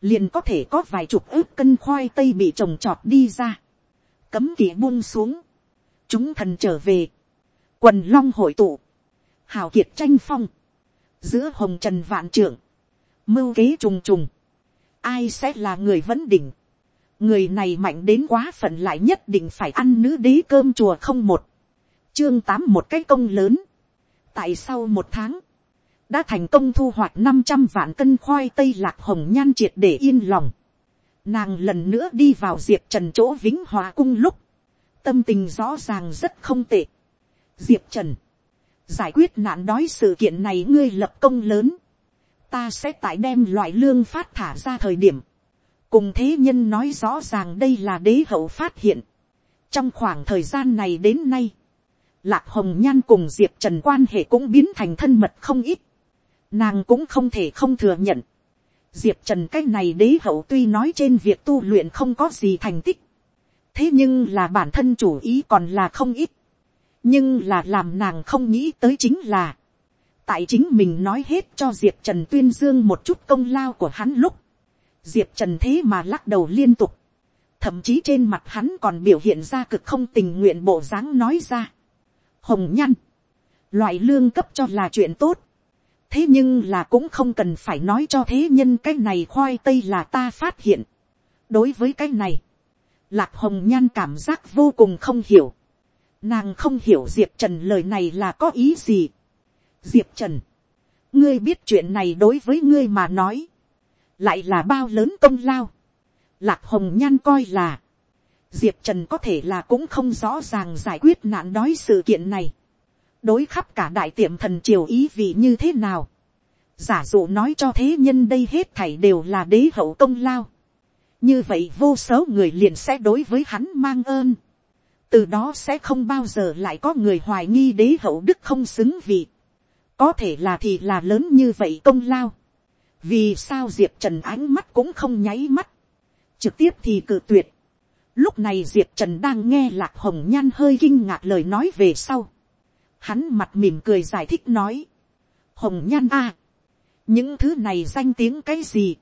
liền có thể có vài chục ước cân khoai tây bị trồng trọt đi ra, cấm kỵ buông xuống, chúng thần trở về, quần long hội tụ, hào kiệt tranh phong, giữa hồng trần vạn trưởng, mưu kế trùng trùng, ai sẽ là người vấn đỉnh, người này mạnh đến quá phận lại nhất định phải ăn nữ đế cơm chùa không một, chương tám một cái công lớn, tại sau một tháng, đã thành công thu hoạch năm trăm vạn cân khoai tây lạc hồng nhan triệt để yên lòng, nàng lần nữa đi vào diệp trần chỗ vĩnh hòa cung lúc, tâm tình rõ ràng rất không tệ. diệp trần, giải quyết nạn đói sự kiện này ngươi lập công lớn, ta sẽ tại đem loại lương phát thả ra thời điểm, cùng thế nhân nói rõ ràng đây là đế hậu phát hiện. trong khoảng thời gian này đến nay, lạc hồng nhan cùng diệp trần quan hệ cũng biến thành thân mật không ít, nàng cũng không thể không thừa nhận. diệp trần cái này đế hậu tuy nói trên việc tu luyện không có gì thành tích, thế nhưng là bản thân chủ ý còn là không ít. Nhưng là làm nàng không nghĩ tới chính là, tại chính mình nói hết cho diệp trần tuyên dương một chút công lao của hắn lúc, diệp trần thế mà lắc đầu liên tục, thậm chí trên mặt hắn còn biểu hiện ra cực không tình nguyện bộ dáng nói ra hồng nhăn, loại lương cấp cho là chuyện tốt, thế nhưng là cũng không cần phải nói cho thế nhân cái này khoai tây là ta phát hiện. đối với cái này, lạc hồng nhan cảm giác vô cùng không hiểu. Nàng không hiểu Diệp Trần lời này là có ý gì. Diệp Trần. Ngươi biết chuyện này đối với ngươi mà nói. Lại là bao lớn công lao. Lạc Hồng Nhan coi là. Diệp Trần có thể là cũng không rõ ràng giải quyết nạn đói sự kiện này. Đối khắp cả đại tiệm thần triều ý vị như thế nào. Giả dụ nói cho thế nhân đây hết thảy đều là đế hậu công lao. Như vậy vô số người liền sẽ đối với hắn mang ơn từ đó sẽ không bao giờ lại có người hoài nghi đế hậu đức không xứng vị. có thể là thì là lớn như vậy công lao. vì sao diệp trần ánh mắt cũng không nháy mắt. trực tiếp thì cự tuyệt lúc này diệp trần đang nghe lạc hồng nhan hơi kinh ngạc lời nói về sau. hắn mặt mỉm cười giải thích nói. hồng nhan a, những thứ này danh tiếng cái gì,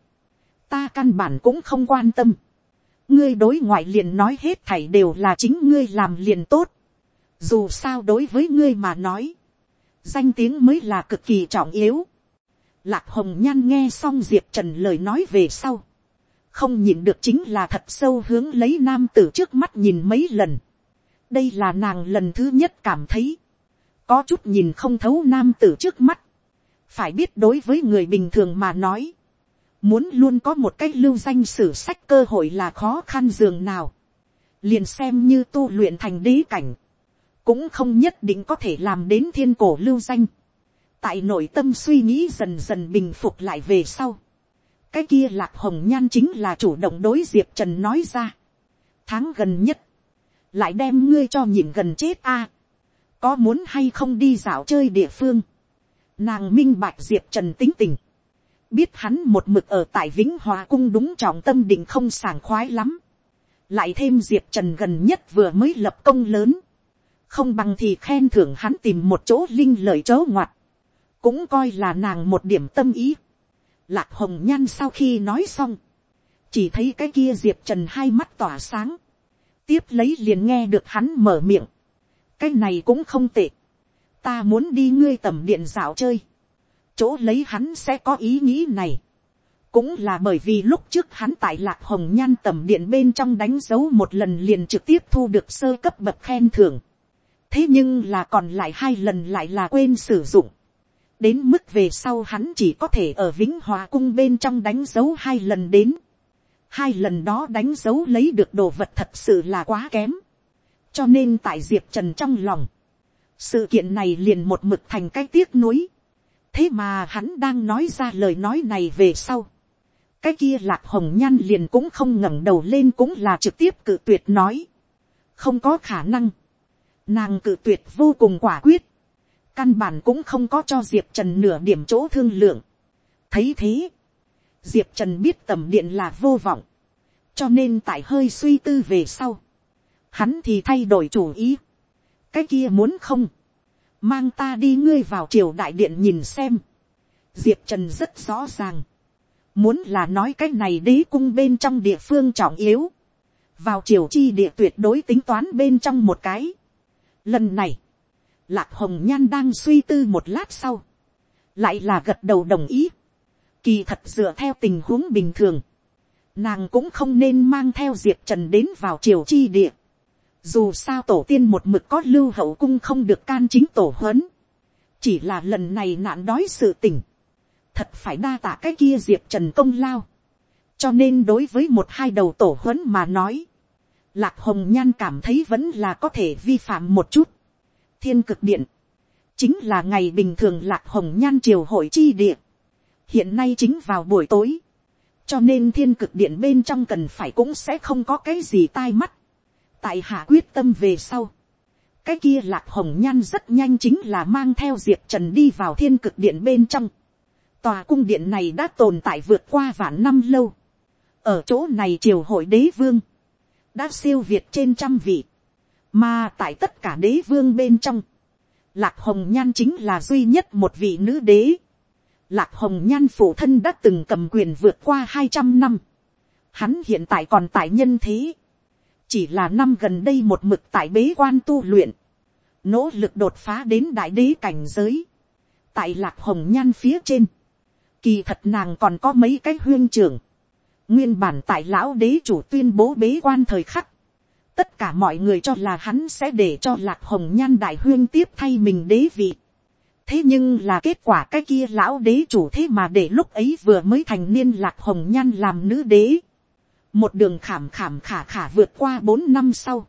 ta căn bản cũng không quan tâm. ngươi đối ngoại liền nói hết thảy đều là chính ngươi làm liền tốt. dù sao đối với ngươi mà nói, danh tiếng mới là cực kỳ trọng yếu. Lạc hồng nhan nghe xong diệp trần lời nói về sau, không nhìn được chính là thật sâu hướng lấy nam tử trước mắt nhìn mấy lần. đây là nàng lần thứ nhất cảm thấy, có chút nhìn không thấu nam tử trước mắt. phải biết đối với người bình thường mà nói, muốn luôn có một cách lưu danh sử sách cơ hội là khó khăn dường nào. liền xem như tu luyện thành đế cảnh, cũng không nhất định có thể làm đến thiên cổ lưu danh. tại nội tâm suy nghĩ dần dần bình phục lại về sau cái kia lạc hồng nhan chính là chủ động đối diệp trần nói ra. tháng gần nhất, lại đem ngươi cho nhìn gần chết a. có muốn hay không đi dạo chơi địa phương. nàng minh bạch diệp trần tính tình. biết hắn một mực ở tại vĩnh hòa cung đúng trọng tâm định không sảng khoái lắm. lại thêm diệp trần gần nhất vừa mới lập công lớn không bằng thì khen thưởng hắn tìm một chỗ linh lợi chớ ngoặt, cũng coi là nàng một điểm tâm ý. Lạc hồng nhan sau khi nói xong, chỉ thấy cái kia diệp trần hai mắt tỏa sáng, tiếp lấy liền nghe được hắn mở miệng, cái này cũng không tệ, ta muốn đi ngươi tầm điện dạo chơi, chỗ lấy hắn sẽ có ý nghĩ này, cũng là bởi vì lúc trước hắn tại lạc hồng nhan tầm điện bên trong đánh dấu một lần liền trực tiếp thu được sơ cấp bậc khen thưởng. Thế nhưng là còn lại hai lần lại là quên sử dụng đến mức về sau hắn chỉ có thể ở vĩnh hòa cung bên trong đánh dấu hai lần đến. hai lần đó đánh dấu lấy được đồ vật thật sự là quá kém. cho nên tại diệp trần trong lòng, sự kiện này liền một mực thành cái tiếc nuối. thế mà hắn đang nói ra lời nói này về sau. cái kia lạc hồng nhan liền cũng không ngẩng đầu lên cũng là trực tiếp cự tuyệt nói. không có khả năng Nàng cự tuyệt vô cùng quả quyết. Căn bản cũng không có cho Diệp Trần nửa điểm chỗ thương lượng. Thấy thế. Diệp Trần biết tầm điện là vô vọng. Cho nên tại hơi suy tư về sau. Hắn thì thay đổi chủ ý. Cái kia muốn không. Mang ta đi ngươi vào triều đại điện nhìn xem. Diệp Trần rất rõ ràng. Muốn là nói cái này đế cung bên trong địa phương trọng yếu. Vào triều chi địa tuyệt đối tính toán bên trong một cái. Lần này, lạc hồng nhan đang suy tư một lát sau, lại là gật đầu đồng ý. Kỳ thật dựa theo tình huống bình thường, nàng cũng không nên mang theo diệp trần đến vào triều chi địa. Dù sao tổ tiên một mực có lưu hậu cung không được can chính tổ huấn. Chỉ là lần này nạn đói sự tình. Thật phải đa tạ cái kia diệp trần công lao. Cho nên đối với một hai đầu tổ huấn mà nói. Lạc hồng nhan cảm thấy vẫn là có thể vi phạm một chút thiên cực điện, chính là ngày bình thường lạc hồng nhan triều hội chi địa. hiện nay chính vào buổi tối, cho nên thiên cực điện bên trong cần phải cũng sẽ không có cái gì tai mắt. tại hạ quyết tâm về sau, cái kia lạc hồng nhan rất nhanh chính là mang theo diệp trần đi vào thiên cực điện bên trong. tòa cung điện này đã tồn tại vượt qua vạn năm lâu. ở chỗ này triều hội đế vương, đã siêu việt trên trăm vị, mà tại tất cả đế vương bên trong, lạc hồng nhan chính là duy nhất một vị nữ đế. lạc hồng nhan phụ thân đã từng cầm quyền vượt qua hai trăm năm, hắn hiện tại còn tại nhân thế, chỉ là năm gần đây một mực tại bế quan tu luyện, nỗ lực đột phá đến đại đế cảnh giới, tại lạc hồng nhan phía trên, kỳ thật nàng còn có mấy cái huyên trưởng, Nguyên bản tại lão đế chủ tuyên bố bế quan thời khắc. Tất cả mọi người cho là hắn sẽ để cho lạc hồng nhan đại huyên tiếp thay mình đế vị. Thế nhưng là kết quả cái kia lão đế chủ thế mà để lúc ấy vừa mới thành niên lạc hồng nhan làm nữ đế. Một đường khảm khảm khả khả vượt qua bốn năm sau.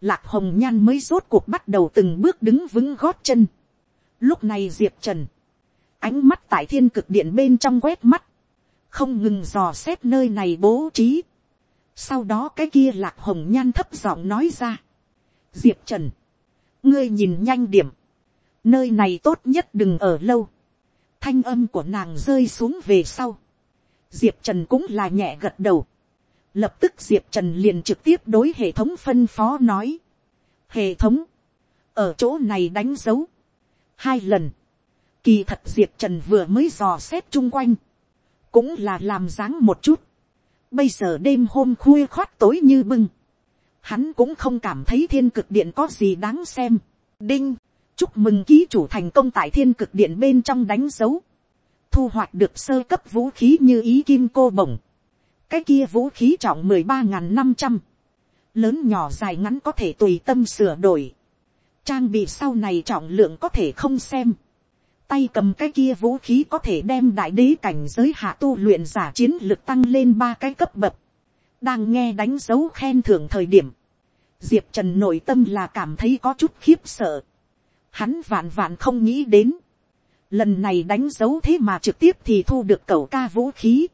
Lạc hồng nhan mới rốt cuộc bắt đầu từng bước đứng vững gót chân. Lúc này diệp trần. Ánh mắt tại thiên cực điện bên trong quét mắt không ngừng dò xét nơi này bố trí sau đó cái kia lạc hồng nhan thấp giọng nói ra. diệp trần, ngươi nhìn nhanh điểm, nơi này tốt nhất đừng ở lâu. thanh âm của nàng rơi xuống về sau. diệp trần cũng là nhẹ gật đầu. lập tức diệp trần liền trực tiếp đối hệ thống phân phó nói, hệ thống, ở chỗ này đánh dấu, hai lần, kỳ thật diệp trần vừa mới dò xét chung quanh, cũng là làm dáng một chút, bây giờ đêm hôm khuya khoát tối như bưng, hắn cũng không cảm thấy thiên cực điện có gì đáng xem. đinh, chúc mừng ký chủ thành công tại thiên cực điện bên trong đánh dấu, thu hoạch được sơ cấp vũ khí như ý kim cô bổng, cái kia vũ khí trọng mười ba n g h n năm trăm, lớn nhỏ dài ngắn có thể tùy tâm sửa đổi, trang bị sau này trọng lượng có thể không xem, tay cầm cái kia vũ khí có thể đem đại đế cảnh giới hạ tu luyện giả chiến lực tăng lên ba cái cấp bậc, đang nghe đánh dấu khen thưởng thời điểm, diệp trần nội tâm là cảm thấy có chút khiếp sợ, hắn vạn vạn không nghĩ đến, lần này đánh dấu thế mà trực tiếp thì thu được cầu ca vũ khí,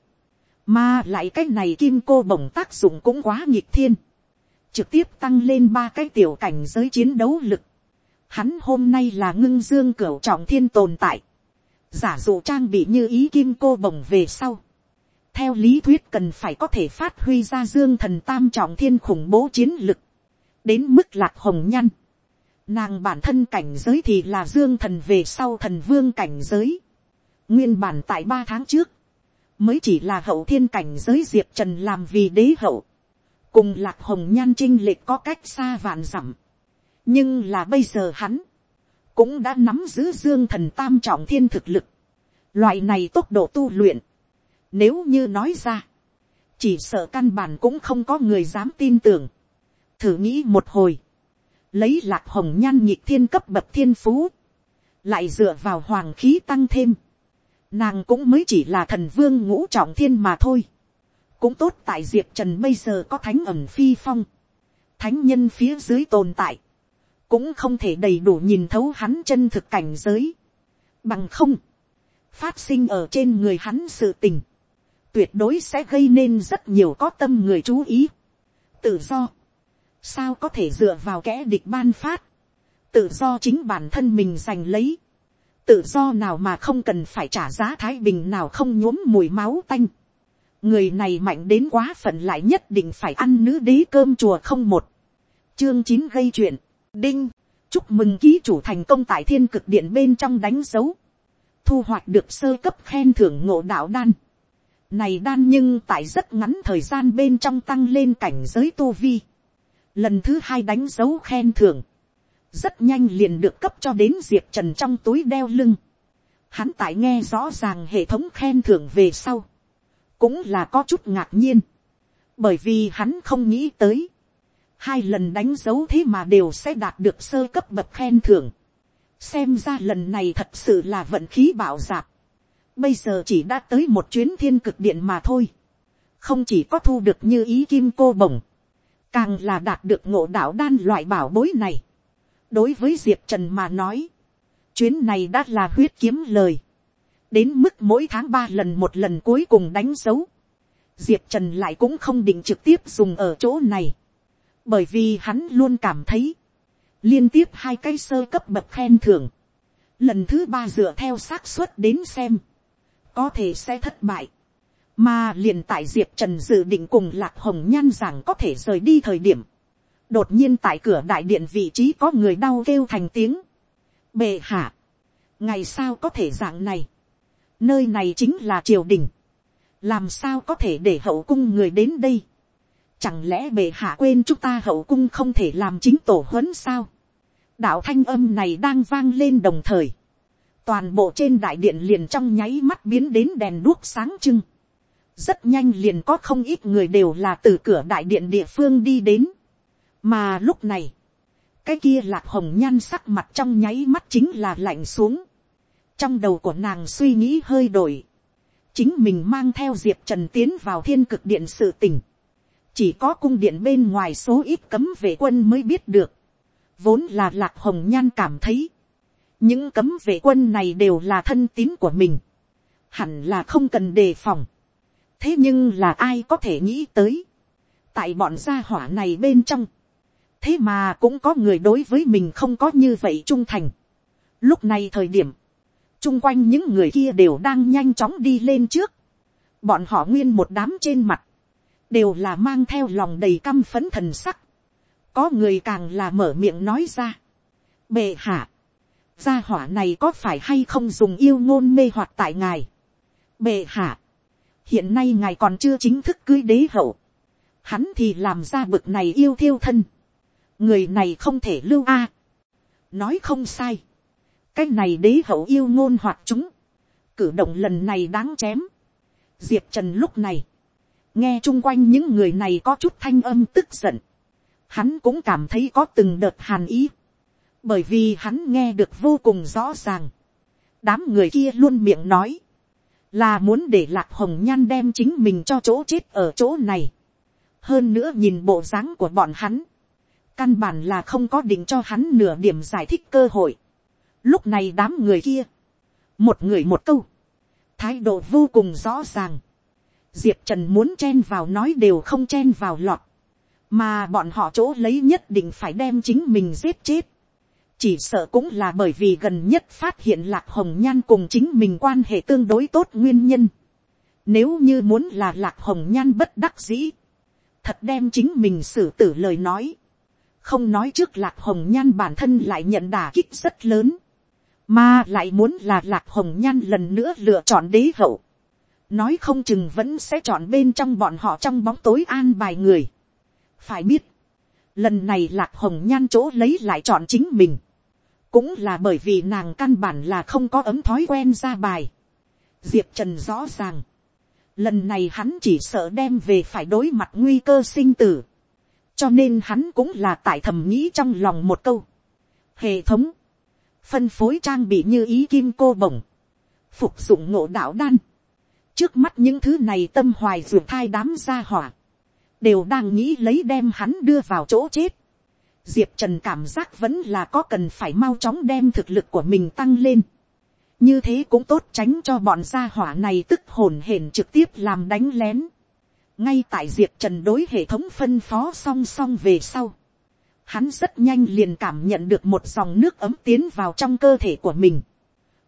mà lại cái này kim cô bổng tác dụng cũng quá nhịp thiên. Trực tiếp tăng lên ba cái tiểu cảnh giới chiến đấu lực. Hắn hôm nay là ngưng dương cửu trọng thiên tồn tại. Giả dụ trang bị như ý kim cô bồng về sau. Theo lý thuyết cần phải có thể phát huy ra dương thần tam trọng thiên khủng bố chiến lực. Đến mức lạc hồng nhăn. Nàng bản thân cảnh giới thì là dương thần về sau thần vương cảnh giới. Nguyên bản tại ba tháng trước mới chỉ là hậu thiên cảnh giới diệp trần làm vì đế hậu, cùng lạc hồng nhan trinh lệch có cách xa vạn dặm, nhưng là bây giờ hắn, cũng đã nắm giữ dương thần tam trọng thiên thực lực, loại này tốc độ tu luyện, nếu như nói ra, chỉ sợ căn bản cũng không có người dám tin tưởng, thử nghĩ một hồi, lấy lạc hồng nhan nhịp thiên cấp bậc thiên phú, lại dựa vào hoàng khí tăng thêm, nàng cũng mới chỉ là thần vương ngũ trọng thiên mà thôi. cũng tốt tại diệp trần bây giờ có thánh ẩm phi phong, thánh nhân phía dưới tồn tại, cũng không thể đầy đủ nhìn thấu hắn chân thực cảnh giới, bằng không, phát sinh ở trên người hắn sự tình, tuyệt đối sẽ gây nên rất nhiều có tâm người chú ý. tự do, sao có thể dựa vào kẻ địch ban phát, tự do chính bản thân mình giành lấy, tự do nào mà không cần phải trả giá thái bình nào không nhuốm mùi máu tanh. người này mạnh đến quá phận lại nhất định phải ăn nữ đế cơm chùa không một. chương chín gây chuyện, đinh, chúc mừng ký chủ thành công tại thiên cực điện bên trong đánh dấu. thu hoạch được sơ cấp khen thưởng ngộ đạo đan. này đan nhưng tại rất ngắn thời gian bên trong tăng lên cảnh giới tu vi. lần thứ hai đánh dấu khen thưởng rất nhanh liền được cấp cho đến diệp trần trong túi đeo lưng. Hắn tại nghe rõ ràng hệ thống khen thưởng về sau, cũng là có chút ngạc nhiên, bởi vì hắn không nghĩ tới, hai lần đánh dấu thế mà đều sẽ đạt được sơ cấp bậc khen thưởng. xem ra lần này thật sự là vận khí bảo dạp. bây giờ chỉ đã tới một chuyến thiên cực điện mà thôi. không chỉ có thu được như ý kim cô bổng, càng là đạt được ngộ đạo đan loại bảo bối này đối với diệp trần mà nói, chuyến này đã là huyết kiếm lời, đến mức mỗi tháng ba lần một lần cuối cùng đánh dấu, diệp trần lại cũng không định trực tiếp dùng ở chỗ này, bởi vì hắn luôn cảm thấy, liên tiếp hai cái sơ cấp bậc khen thưởng, lần thứ ba dựa theo xác suất đến xem, có thể sẽ thất bại, mà liền tại diệp trần dự định cùng lạc hồng nhan rằng có thể rời đi thời điểm, đột nhiên tại cửa đại điện vị trí có người đau kêu thành tiếng. bệ hạ, ngày sao có thể dạng này, nơi này chính là triều đình, làm sao có thể để hậu cung người đến đây, chẳng lẽ bệ hạ quên chúng ta hậu cung không thể làm chính tổ huấn sao, đạo thanh âm này đang vang lên đồng thời, toàn bộ trên đại điện liền trong nháy mắt biến đến đèn đuốc sáng trưng, rất nhanh liền có không ít người đều là từ cửa đại điện địa phương đi đến, mà lúc này, cái kia lạc hồng nhan sắc mặt trong nháy mắt chính là lạnh xuống. trong đầu của nàng suy nghĩ hơi đổi. chính mình mang theo diệp trần tiến vào thiên cực điện sự tình chỉ có cung điện bên ngoài số ít cấm vệ quân mới biết được. vốn là lạc hồng nhan cảm thấy. những cấm vệ quân này đều là thân tín của mình. hẳn là không cần đề phòng. thế nhưng là ai có thể nghĩ tới. tại bọn gia hỏa này bên trong thế mà cũng có người đối với mình không có như vậy trung thành. lúc này thời điểm, chung quanh những người kia đều đang nhanh chóng đi lên trước. bọn họ nguyên một đám trên mặt, đều là mang theo lòng đầy căm phấn thần sắc, có người càng là mở miệng nói ra, bệ hạ, gia hỏa này có phải hay không dùng yêu ngôn mê hoặc tại ngài, bệ hạ, hiện nay ngài còn chưa chính thức cưới đế hậu, hắn thì làm ra bực này yêu thiêu thân, người này không thể lưu a, nói không sai, cái này đế hậu yêu ngôn hoặc chúng, cử động lần này đáng chém, diệp trần lúc này, nghe chung quanh những người này có chút thanh âm tức giận, hắn cũng cảm thấy có từng đợt hàn ý, bởi vì hắn nghe được vô cùng rõ ràng, đám người kia luôn miệng nói, là muốn để lạc hồng nhan đem chính mình cho chỗ chết ở chỗ này. hơn nữa nhìn bộ dáng của bọn hắn, căn bản là không có định cho hắn nửa điểm giải thích cơ hội. lúc này đám người kia, một người một câu, thái độ vô cùng rõ ràng diệp trần muốn chen vào nói đều không chen vào lọt, mà bọn họ chỗ lấy nhất định phải đem chính mình giết chết chỉ sợ cũng là bởi vì gần nhất phát hiện lạc hồng nhan cùng chính mình quan hệ tương đối tốt nguyên nhân. Nếu như muốn là lạc hồng nhan bất đắc dĩ, thật đem chính mình xử tử lời nói. Không nói trước lạc hồng nhan bản thân lại nhận đả kích rất lớn, mà lại muốn là lạc hồng nhan lần nữa lựa chọn đế hậu. Nói không chừng vẫn sẽ chọn bên trong bọn họ trong bóng tối an bài người. Phải biết, lần này lạc hồng nhan chỗ lấy lại chọn chính mình cũng là bởi vì nàng căn bản là không có ấm thói quen ra bài. diệp trần rõ ràng, lần này hắn chỉ sợ đem về phải đối mặt nguy cơ sinh tử, cho nên hắn cũng là tại thầm nghĩ trong lòng một câu. hệ thống, phân phối trang bị như ý kim cô bổng, phục dụng ngộ đạo đan, trước mắt những thứ này tâm hoài ruột thai đám gia hỏa, đều đang nghĩ lấy đem hắn đưa vào chỗ chết diệp trần cảm giác vẫn là có cần phải mau chóng đem thực lực của mình tăng lên. như thế cũng tốt tránh cho bọn gia hỏa này tức hồn hển trực tiếp làm đánh lén. ngay tại diệp trần đối hệ thống phân phó song song về sau. hắn rất nhanh liền cảm nhận được một dòng nước ấm tiến vào trong cơ thể của mình.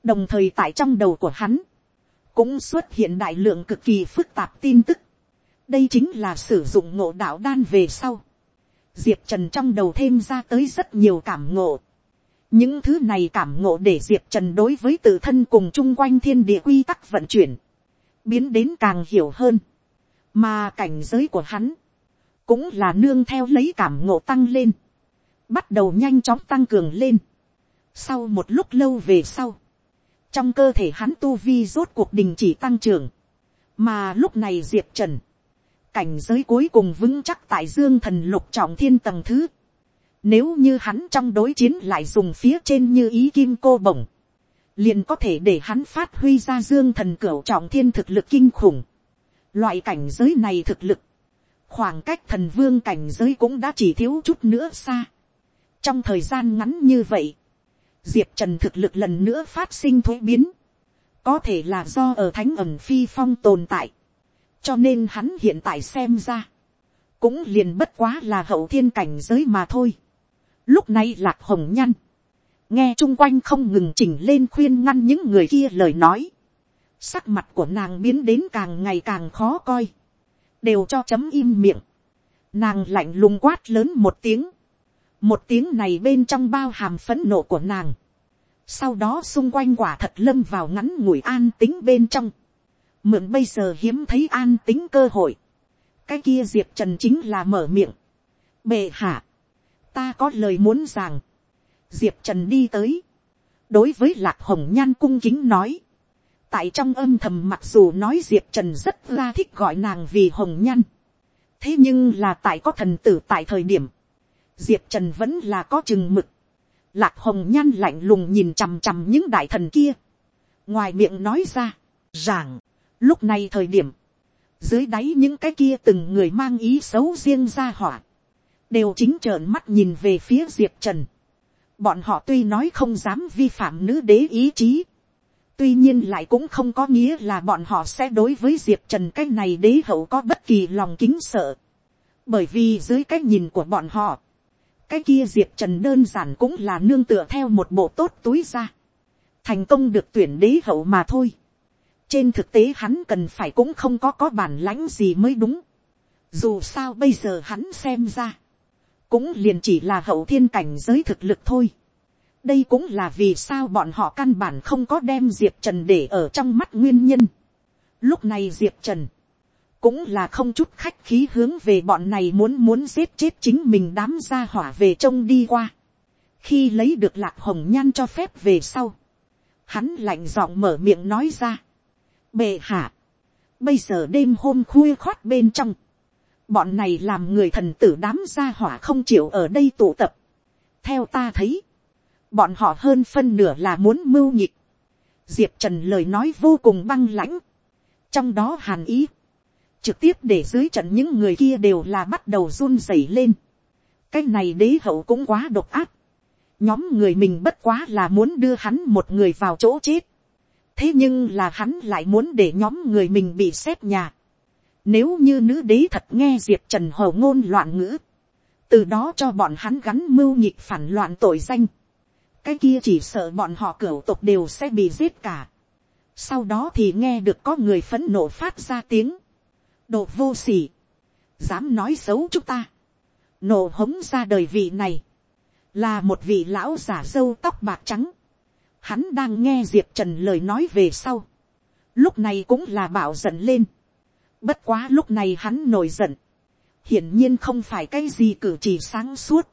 đồng thời tại trong đầu của hắn, cũng xuất hiện đại lượng cực kỳ phức tạp tin tức. đây chính là sử dụng ngộ đạo đan về sau diệp trần trong đầu thêm ra tới rất nhiều cảm ngộ. những thứ này cảm ngộ để diệp trần đối với tự thân cùng chung quanh thiên địa quy tắc vận chuyển, biến đến càng hiểu hơn, mà cảnh giới của hắn, cũng là nương theo lấy cảm ngộ tăng lên, bắt đầu nhanh chóng tăng cường lên. sau một lúc lâu về sau, trong cơ thể hắn tu vi rốt cuộc đình chỉ tăng trưởng, mà lúc này diệp trần, cảnh giới cuối cùng vững chắc tại dương thần lục trọng thiên tầng thứ. Nếu như hắn trong đối chiến lại dùng phía trên như ý kim cô bổng, liền có thể để hắn phát huy ra dương thần cửu trọng thiên thực lực kinh khủng. Loại cảnh giới này thực lực, khoảng cách thần vương cảnh giới cũng đã chỉ thiếu chút nữa xa. Trong thời gian ngắn như vậy, diệp trần thực lực lần nữa phát sinh thuế biến, có thể là do ở thánh ẩm phi phong tồn tại cho nên hắn hiện tại xem ra, cũng liền bất quá là hậu thiên cảnh giới mà thôi. Lúc này lạc hồng nhăn, nghe chung quanh không ngừng chỉnh lên khuyên ngăn những người kia lời nói. Sắc mặt của nàng biến đến càng ngày càng khó coi, đều cho chấm im miệng. Nàng lạnh lùng quát lớn một tiếng, một tiếng này bên trong bao hàm phấn nộ của nàng. Sau đó xung quanh quả thật lâm vào ngắn ngủi an tính bên trong. Mượn bây giờ hiếm thấy an tính cơ hội, cái kia diệp trần chính là mở miệng, bệ hạ, ta có lời muốn rằng, diệp trần đi tới, đối với lạc hồng nhan cung kính nói, tại trong âm thầm mặc dù nói diệp trần rất ra thích gọi nàng vì hồng nhan, thế nhưng là tại có thần tử tại thời điểm, diệp trần vẫn là có chừng mực, lạc hồng nhan lạnh lùng nhìn chằm chằm những đại thần kia, ngoài miệng nói ra, rằng Lúc này thời điểm, dưới đáy những cái kia từng người mang ý xấu riêng ra hỏa, đều chính trợn mắt nhìn về phía diệp trần. Bọn họ tuy nói không dám vi phạm nữ đế ý chí, tuy nhiên lại cũng không có nghĩa là bọn họ sẽ đối với diệp trần cái này đế hậu có bất kỳ lòng kính sợ. bởi vì dưới cái nhìn của bọn họ, cái kia diệp trần đơn giản cũng là nương tựa theo một bộ tốt túi ra, thành công được tuyển đế hậu mà thôi trên thực tế hắn cần phải cũng không có có bản lãnh gì mới đúng. Dù sao bây giờ hắn xem ra. Cũng liền chỉ là hậu thiên cảnh giới thực lực thôi. Đây cũng là vì sao bọn họ căn bản không có đem Diệp Trần để ở trong mắt nguyên nhân. Lúc này Diệp Trần. Cũng là không chút khách khí hướng về bọn này muốn muốn giết chết chính mình đám gia hỏa về trông đi qua. Khi lấy được lạc hồng nhan cho phép về sau. Hắn lạnh giọng mở miệng nói ra. Bệ hạ. Bây giờ đêm hôm khuya khoát bên trong bọn này làm người thần tử đám gia hỏa không chịu ở đây tụ tập. theo ta thấy, bọn họ hơn phân nửa là muốn mưu nhịp. diệp trần lời nói vô cùng băng lãnh, trong đó hàn ý, trực tiếp để dưới trận những người kia đều là bắt đầu run rẩy lên. cái này đế hậu cũng quá độc ác. nhóm người mình bất quá là muốn đưa hắn một người vào chỗ chết. thế nhưng là hắn lại muốn để nhóm người mình bị xét nhà nếu như nữ đế thật nghe Diệp Trần hầu ngôn loạn ngữ. Từ đó cho bọn hắn gắn mưu nhịp phản loạn tội danh. Cái kia chỉ sợ bọn họ cửa tục đều sẽ bị giết cả. Sau đó thì nghe được có người phấn nộ phát ra tiếng đồ vô sỉ. Dám nói xấu chúng ta. Nổ hống ra đời vị này. Là một vị lão giả dâu tóc bạc trắng. Hắn đang nghe Diệp Trần lời nói về sau. Lúc này cũng là bảo giận lên Bất quá lúc này hắn nổi giận. Hiển nhiên không phải cái gì cử chỉ sáng suốt.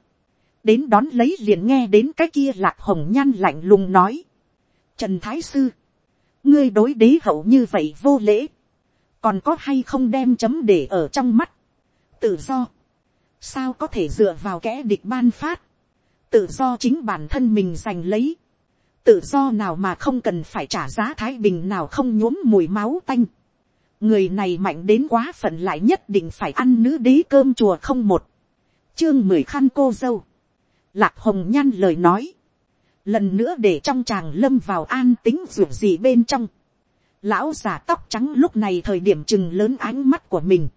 Đến đón lấy liền nghe đến cái kia lạc hồng nhan lạnh lùng nói. Trần Thái Sư. Ngươi đối đế hậu như vậy vô lễ. Còn có hay không đem chấm để ở trong mắt. Tự do. Sao có thể dựa vào kẻ địch ban phát. Tự do chính bản thân mình giành lấy. Tự do nào mà không cần phải trả giá thái bình nào không nhuốm mùi máu tanh người này mạnh đến quá phận lại nhất định phải ăn nữ đế cơm chùa không một, chương mười khăn cô dâu, lạc hồng nhan lời nói, lần nữa để trong chàng lâm vào an tính ruột gì bên trong, lão già tóc trắng lúc này thời điểm chừng lớn ánh mắt của mình,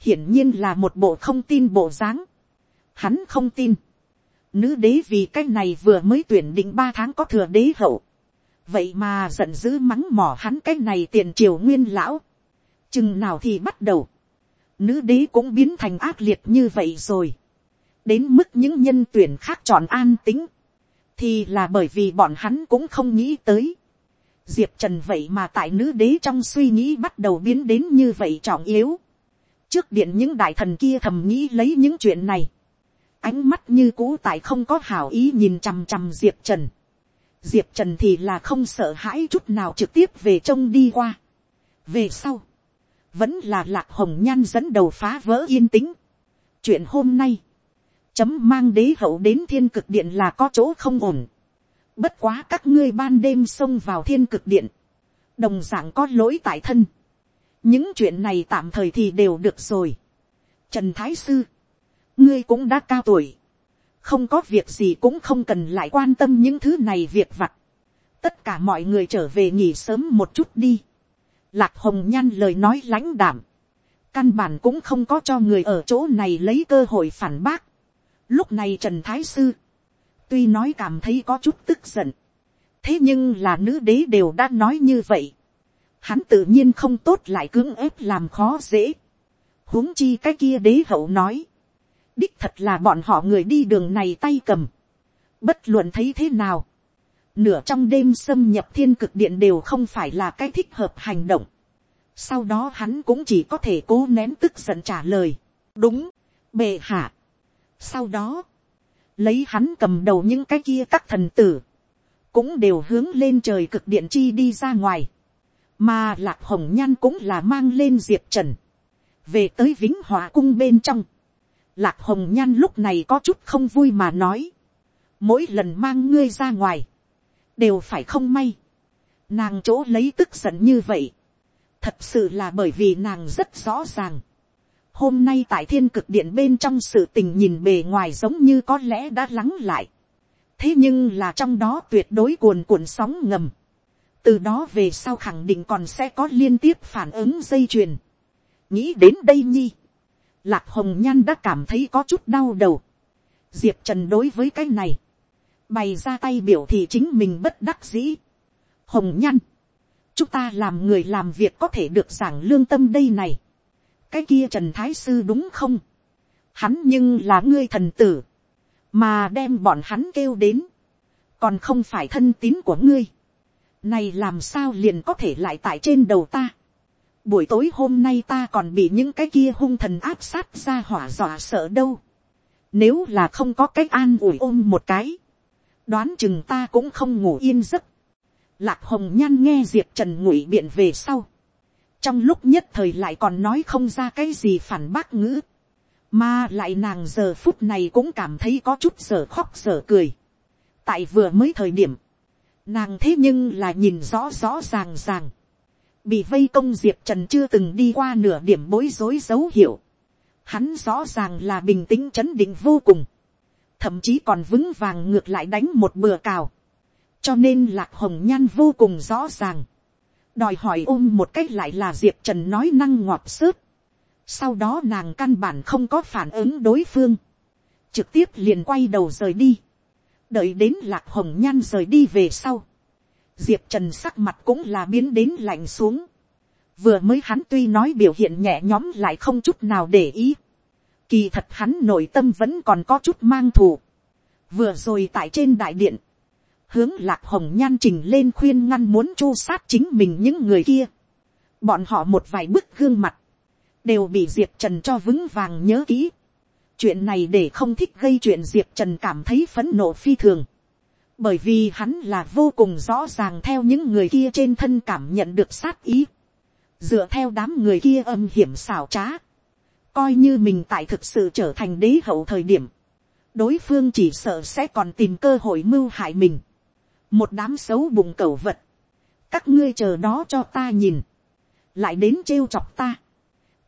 hiển nhiên là một bộ không tin bộ dáng, hắn không tin, nữ đế vì cái này vừa mới tuyển định ba tháng có thừa đế hậu, vậy mà giận dữ mắng mỏ hắn cái này tiền triều nguyên lão, chừng nào thì bắt đầu, nữ đế cũng biến thành ác liệt như vậy rồi, đến mức những nhân tuyển khác chọn an tính, thì là bởi vì bọn hắn cũng không nghĩ tới. Diệp trần vậy mà tại nữ đế trong suy nghĩ bắt đầu biến đến như vậy trọng yếu. trước điện những đại thần kia thầm nghĩ lấy những chuyện này. ánh mắt như cũ tại không có hảo ý nhìn chằm chằm diệp trần. diệp trần thì là không sợ hãi chút nào trực tiếp về trông đi qua. về sau, vẫn là lạc hồng nhan dẫn đầu phá vỡ yên tĩnh. chuyện hôm nay, chấm mang đế hậu đến thiên cực điện là có chỗ không ổn bất quá các ngươi ban đêm xông vào thiên cực điện, đồng dạng có lỗi tại thân. những chuyện này tạm thời thì đều được rồi. trần thái sư, ngươi cũng đã cao tuổi, không có việc gì cũng không cần lại quan tâm những thứ này việc vặt. tất cả mọi người trở về nghỉ sớm một chút đi Lạc hồng nhan lời nói lãnh đảm. Căn bản cũng không có cho người ở chỗ này lấy cơ hội phản bác. Lúc này Trần Thái Sư. Tuy nói cảm thấy có chút tức giận. Thế nhưng là nữ đế đều đã nói như vậy. Hắn tự nhiên không tốt lại cưỡng ép làm khó dễ. huống chi cái kia đế hậu nói. Đích thật là bọn họ người đi đường này tay cầm. Bất luận thấy thế nào nửa trong đêm xâm nhập thiên cực điện đều không phải là cái thích hợp hành động. Sau đó hắn cũng chỉ có thể cố nén tức giận trả lời. Đúng, bệ hạ. Sau đó, lấy hắn cầm đầu những cái kia các thần tử, cũng đều hướng lên trời cực điện chi đi ra ngoài. Mà lạc hồng nhan cũng là mang lên diệp trần. Về tới vĩnh hòa cung bên trong. Lạc hồng nhan lúc này có chút không vui mà nói. Mỗi lần mang ngươi ra ngoài đều phải không may. Nàng chỗ lấy tức giận như vậy, thật sự là bởi vì nàng rất rõ ràng. Hôm nay tại thiên cực điện bên trong sự tình nhìn bề ngoài giống như có lẽ đã lắng lại. Thế nhưng là trong đó tuyệt đối cuồn cuộn sóng ngầm. Từ đó về sau khẳng định còn sẽ có liên tiếp phản ứng dây chuyền. Nghĩ đến đây nhi. Lạc hồng nhan đã cảm thấy có chút đau đầu. Diệp trần đối với cái này bày ra tay biểu thì chính mình bất đắc dĩ. hồng nhăn, chúng ta làm người làm việc có thể được giảng lương tâm đây này cái kia trần thái sư đúng không, hắn nhưng là ngươi thần tử, mà đem bọn hắn kêu đến, còn không phải thân tín của ngươi, này làm sao liền có thể lại tại trên đầu ta, buổi tối hôm nay ta còn bị những cái kia hung thần áp sát ra hỏa dọa sợ đâu, nếu là không có cách an ủi ôm một cái, đoán chừng ta cũng không ngủ yên giấc, lạc hồng nhan nghe diệp trần ngụy biện về sau, trong lúc nhất thời lại còn nói không ra cái gì phản bác ngữ, mà lại nàng giờ phút này cũng cảm thấy có chút sở khóc sở cười. tại vừa mới thời điểm, nàng thế nhưng là nhìn rõ rõ ràng ràng, bị vây công diệp trần chưa từng đi qua nửa điểm bối rối dấu hiệu, hắn rõ ràng là bình tĩnh chấn định vô cùng, thậm chí còn vững vàng ngược lại đánh một bừa cào, cho nên lạc hồng nhan vô cùng rõ ràng, đòi hỏi ôm một cách lại là diệp trần nói năng ngọt xớt, sau đó nàng căn bản không có phản ứng đối phương. Trực tiếp liền quay đầu rời đi. Đợi đến lạc hồng nhan rời đi về sau. Diệp trần sắc mặt cũng là biến đến lạnh xuống. Vừa mới hắn tuy nói biểu hiện nhẹ nhõm lại không chút nào để ý. Kỳ thật hắn nội tâm vẫn còn có chút mang thù. Vừa rồi tại trên đại điện. Hướng lạc hồng nhan trình lên khuyên ngăn muốn chu sát chính mình những người kia. Bọn họ một vài bức gương mặt, đều bị diệp trần cho vững vàng nhớ kỹ. chuyện này để không thích gây chuyện diệp trần cảm thấy phấn nộ phi thường. bởi vì hắn là vô cùng rõ ràng theo những người kia trên thân cảm nhận được sát ý. dựa theo đám người kia âm hiểm xảo trá. coi như mình tại thực sự trở thành đế hậu thời điểm. đối phương chỉ sợ sẽ còn tìm cơ hội mưu hại mình một đám xấu bụng cẩu vật. các ngươi chờ đó cho ta nhìn. lại đến trêu chọc ta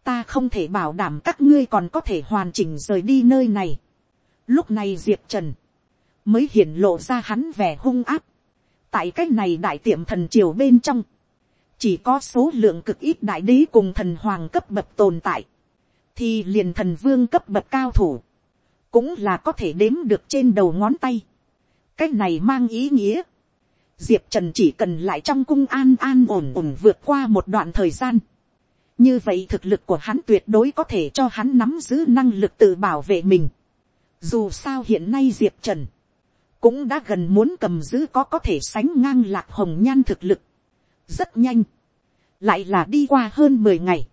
ta không thể bảo đảm các ngươi còn có thể hoàn chỉnh rời đi nơi này. Lúc này diệp trần mới hiển lộ ra hắn vẻ hung áp. tại cái này đại tiệm thần triều bên trong, chỉ có số lượng cực ít đại đế cùng thần hoàng cấp bậc tồn tại, thì liền thần vương cấp bậc cao thủ, cũng là có thể đếm được trên đầu ngón tay cái này mang ý nghĩa, diệp trần chỉ cần lại trong cung an an ổn ổn vượt qua một đoạn thời gian, như vậy thực lực của hắn tuyệt đối có thể cho hắn nắm giữ năng lực tự bảo vệ mình. dù sao hiện nay diệp trần, cũng đã gần muốn cầm giữ có có thể sánh ngang lạc hồng nhan thực lực. rất nhanh, lại là đi qua hơn mười ngày.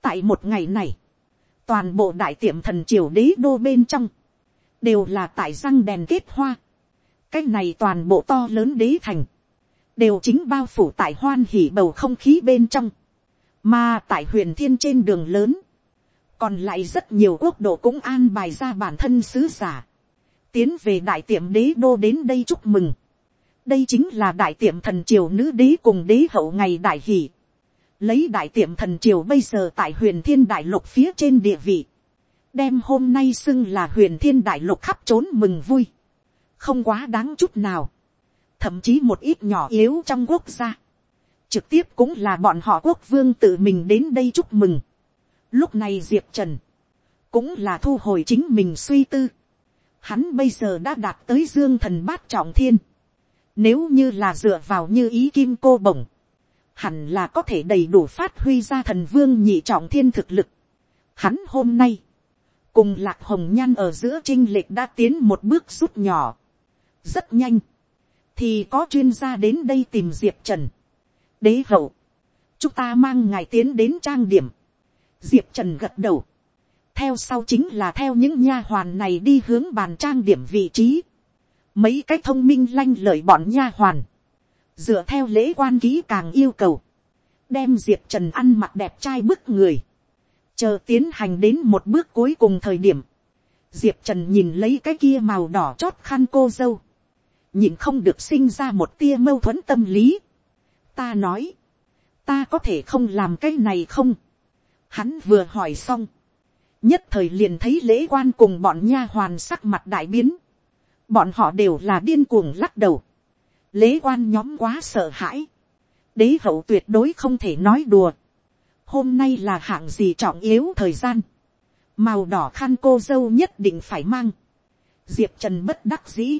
tại một ngày này, toàn bộ đại tiệm thần triều đế đô bên trong, đều là tại răng đèn kết hoa cái này toàn bộ to lớn đế thành, đều chính bao phủ tại hoan hỉ bầu không khí bên trong. Mà tại huyền thiên trên đường lớn, còn lại rất nhiều quốc độ cũng an bài ra bản thân sứ giả, tiến về đại tiệm đế đô đến đây chúc mừng. đây chính là đại tiệm thần triều nữ đế cùng đế hậu ngày đại hỷ. lấy đại tiệm thần triều bây giờ tại huyền thiên đại lục phía trên địa vị, đem hôm nay xưng là huyền thiên đại lục khắp trốn mừng vui, không quá đáng chút nào, thậm chí một ít nhỏ yếu trong quốc gia, trực tiếp cũng là bọn họ quốc vương tự mình đến đây chúc mừng. Lúc này diệp trần, cũng là thu hồi chính mình suy tư. Hắn bây giờ đã đạt tới dương thần bát trọng thiên. Nếu như là dựa vào như ý kim cô bổng, hẳn là có thể đầy đủ phát huy ra thần vương nhị trọng thiên thực lực. Hắn hôm nay, cùng lạc hồng nhan ở giữa trinh lệch đã tiến một bước rút nhỏ. Rất nhanh, thì có chuyên gia đến đây tìm diệp trần. Đế hậu, chúng ta mang ngài tiến đến trang điểm, diệp trần gật đầu, theo sau chính là theo những nha hoàn này đi hướng bàn trang điểm vị trí, mấy cái thông minh lanh lợi bọn nha hoàn, dựa theo lễ quan ký càng yêu cầu, đem diệp trần ăn mặc đẹp trai bức người, chờ tiến hành đến một bước cuối cùng thời điểm, diệp trần nhìn lấy cái kia màu đỏ chót khăn cô dâu, nhìn không được sinh ra một tia mâu thuẫn tâm lý, ta nói, ta có thể không làm cái này không. Hắn vừa hỏi xong, nhất thời liền thấy lễ quan cùng bọn nha hoàn sắc mặt đại biến. Bọn họ đều là điên cuồng lắc đầu. Lễ quan nhóm quá sợ hãi. Đế hậu tuyệt đối không thể nói đùa. Hôm nay là hạng gì trọng yếu thời gian. Màu đỏ khăn cô dâu nhất định phải mang. Diệp Trần bất đắc dĩ.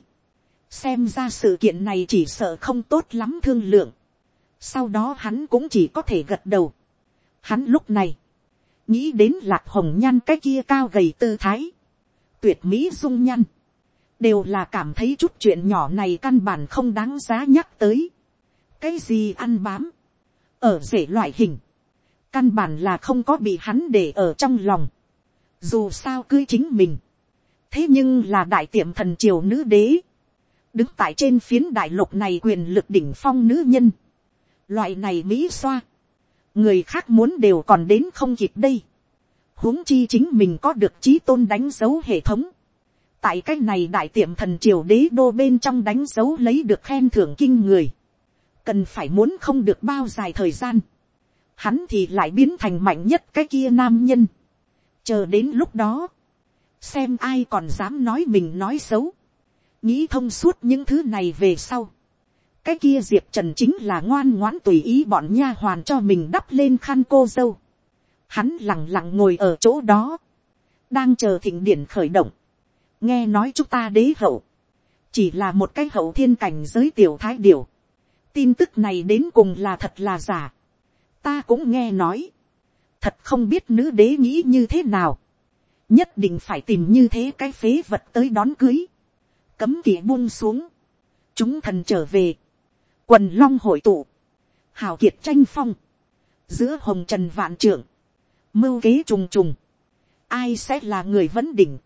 Xem ra sự kiện này chỉ sợ không tốt lắm thương lượng. Sau đó hắn cũng chỉ có thể gật đầu. Hắn lúc này, nghĩ đến lạc hồng nhan cái kia cao gầy tư thái, tuyệt mỹ dung nhan, đều là cảm thấy chút chuyện nhỏ này căn bản không đáng giá nhắc tới. cái gì ăn bám, ở rể loại hình, căn bản là không có bị hắn để ở trong lòng, dù sao cưới chính mình, thế nhưng là đại tiệm thần triều nữ đế, đứng tại trên phiến đại lục này quyền lực đỉnh phong nữ nhân, loại này mỹ xoa, người khác muốn đều còn đến không kịp đây, huống chi chính mình có được trí tôn đánh dấu hệ thống, tại cái này đại tiệm thần triều đế đô bên trong đánh dấu lấy được khen thưởng kinh người, cần phải muốn không được bao dài thời gian, hắn thì lại biến thành mạnh nhất cái kia nam nhân, chờ đến lúc đó, xem ai còn dám nói mình nói xấu, nghĩ thông suốt những thứ này về sau, cái kia diệp trần chính là ngoan ngoãn tùy ý bọn nha hoàn cho mình đắp lên khăn cô dâu, hắn lẳng lặng ngồi ở chỗ đó, đang chờ thịnh điển khởi động, nghe nói chúng ta đế hậu, chỉ là một cái hậu thiên cảnh giới tiểu thái điều, tin tức này đến cùng là thật là giả, ta cũng nghe nói, thật không biết nữ đế nghĩ như thế nào, nhất định phải tìm như thế cái phế vật tới đón cưới, cấm kỵ buông xuống, chúng thần trở về, quần long hội tụ, hào kiệt tranh phong, giữa hồng trần vạn trưởng, mưu kế trùng trùng, ai sẽ là người vấn đỉnh,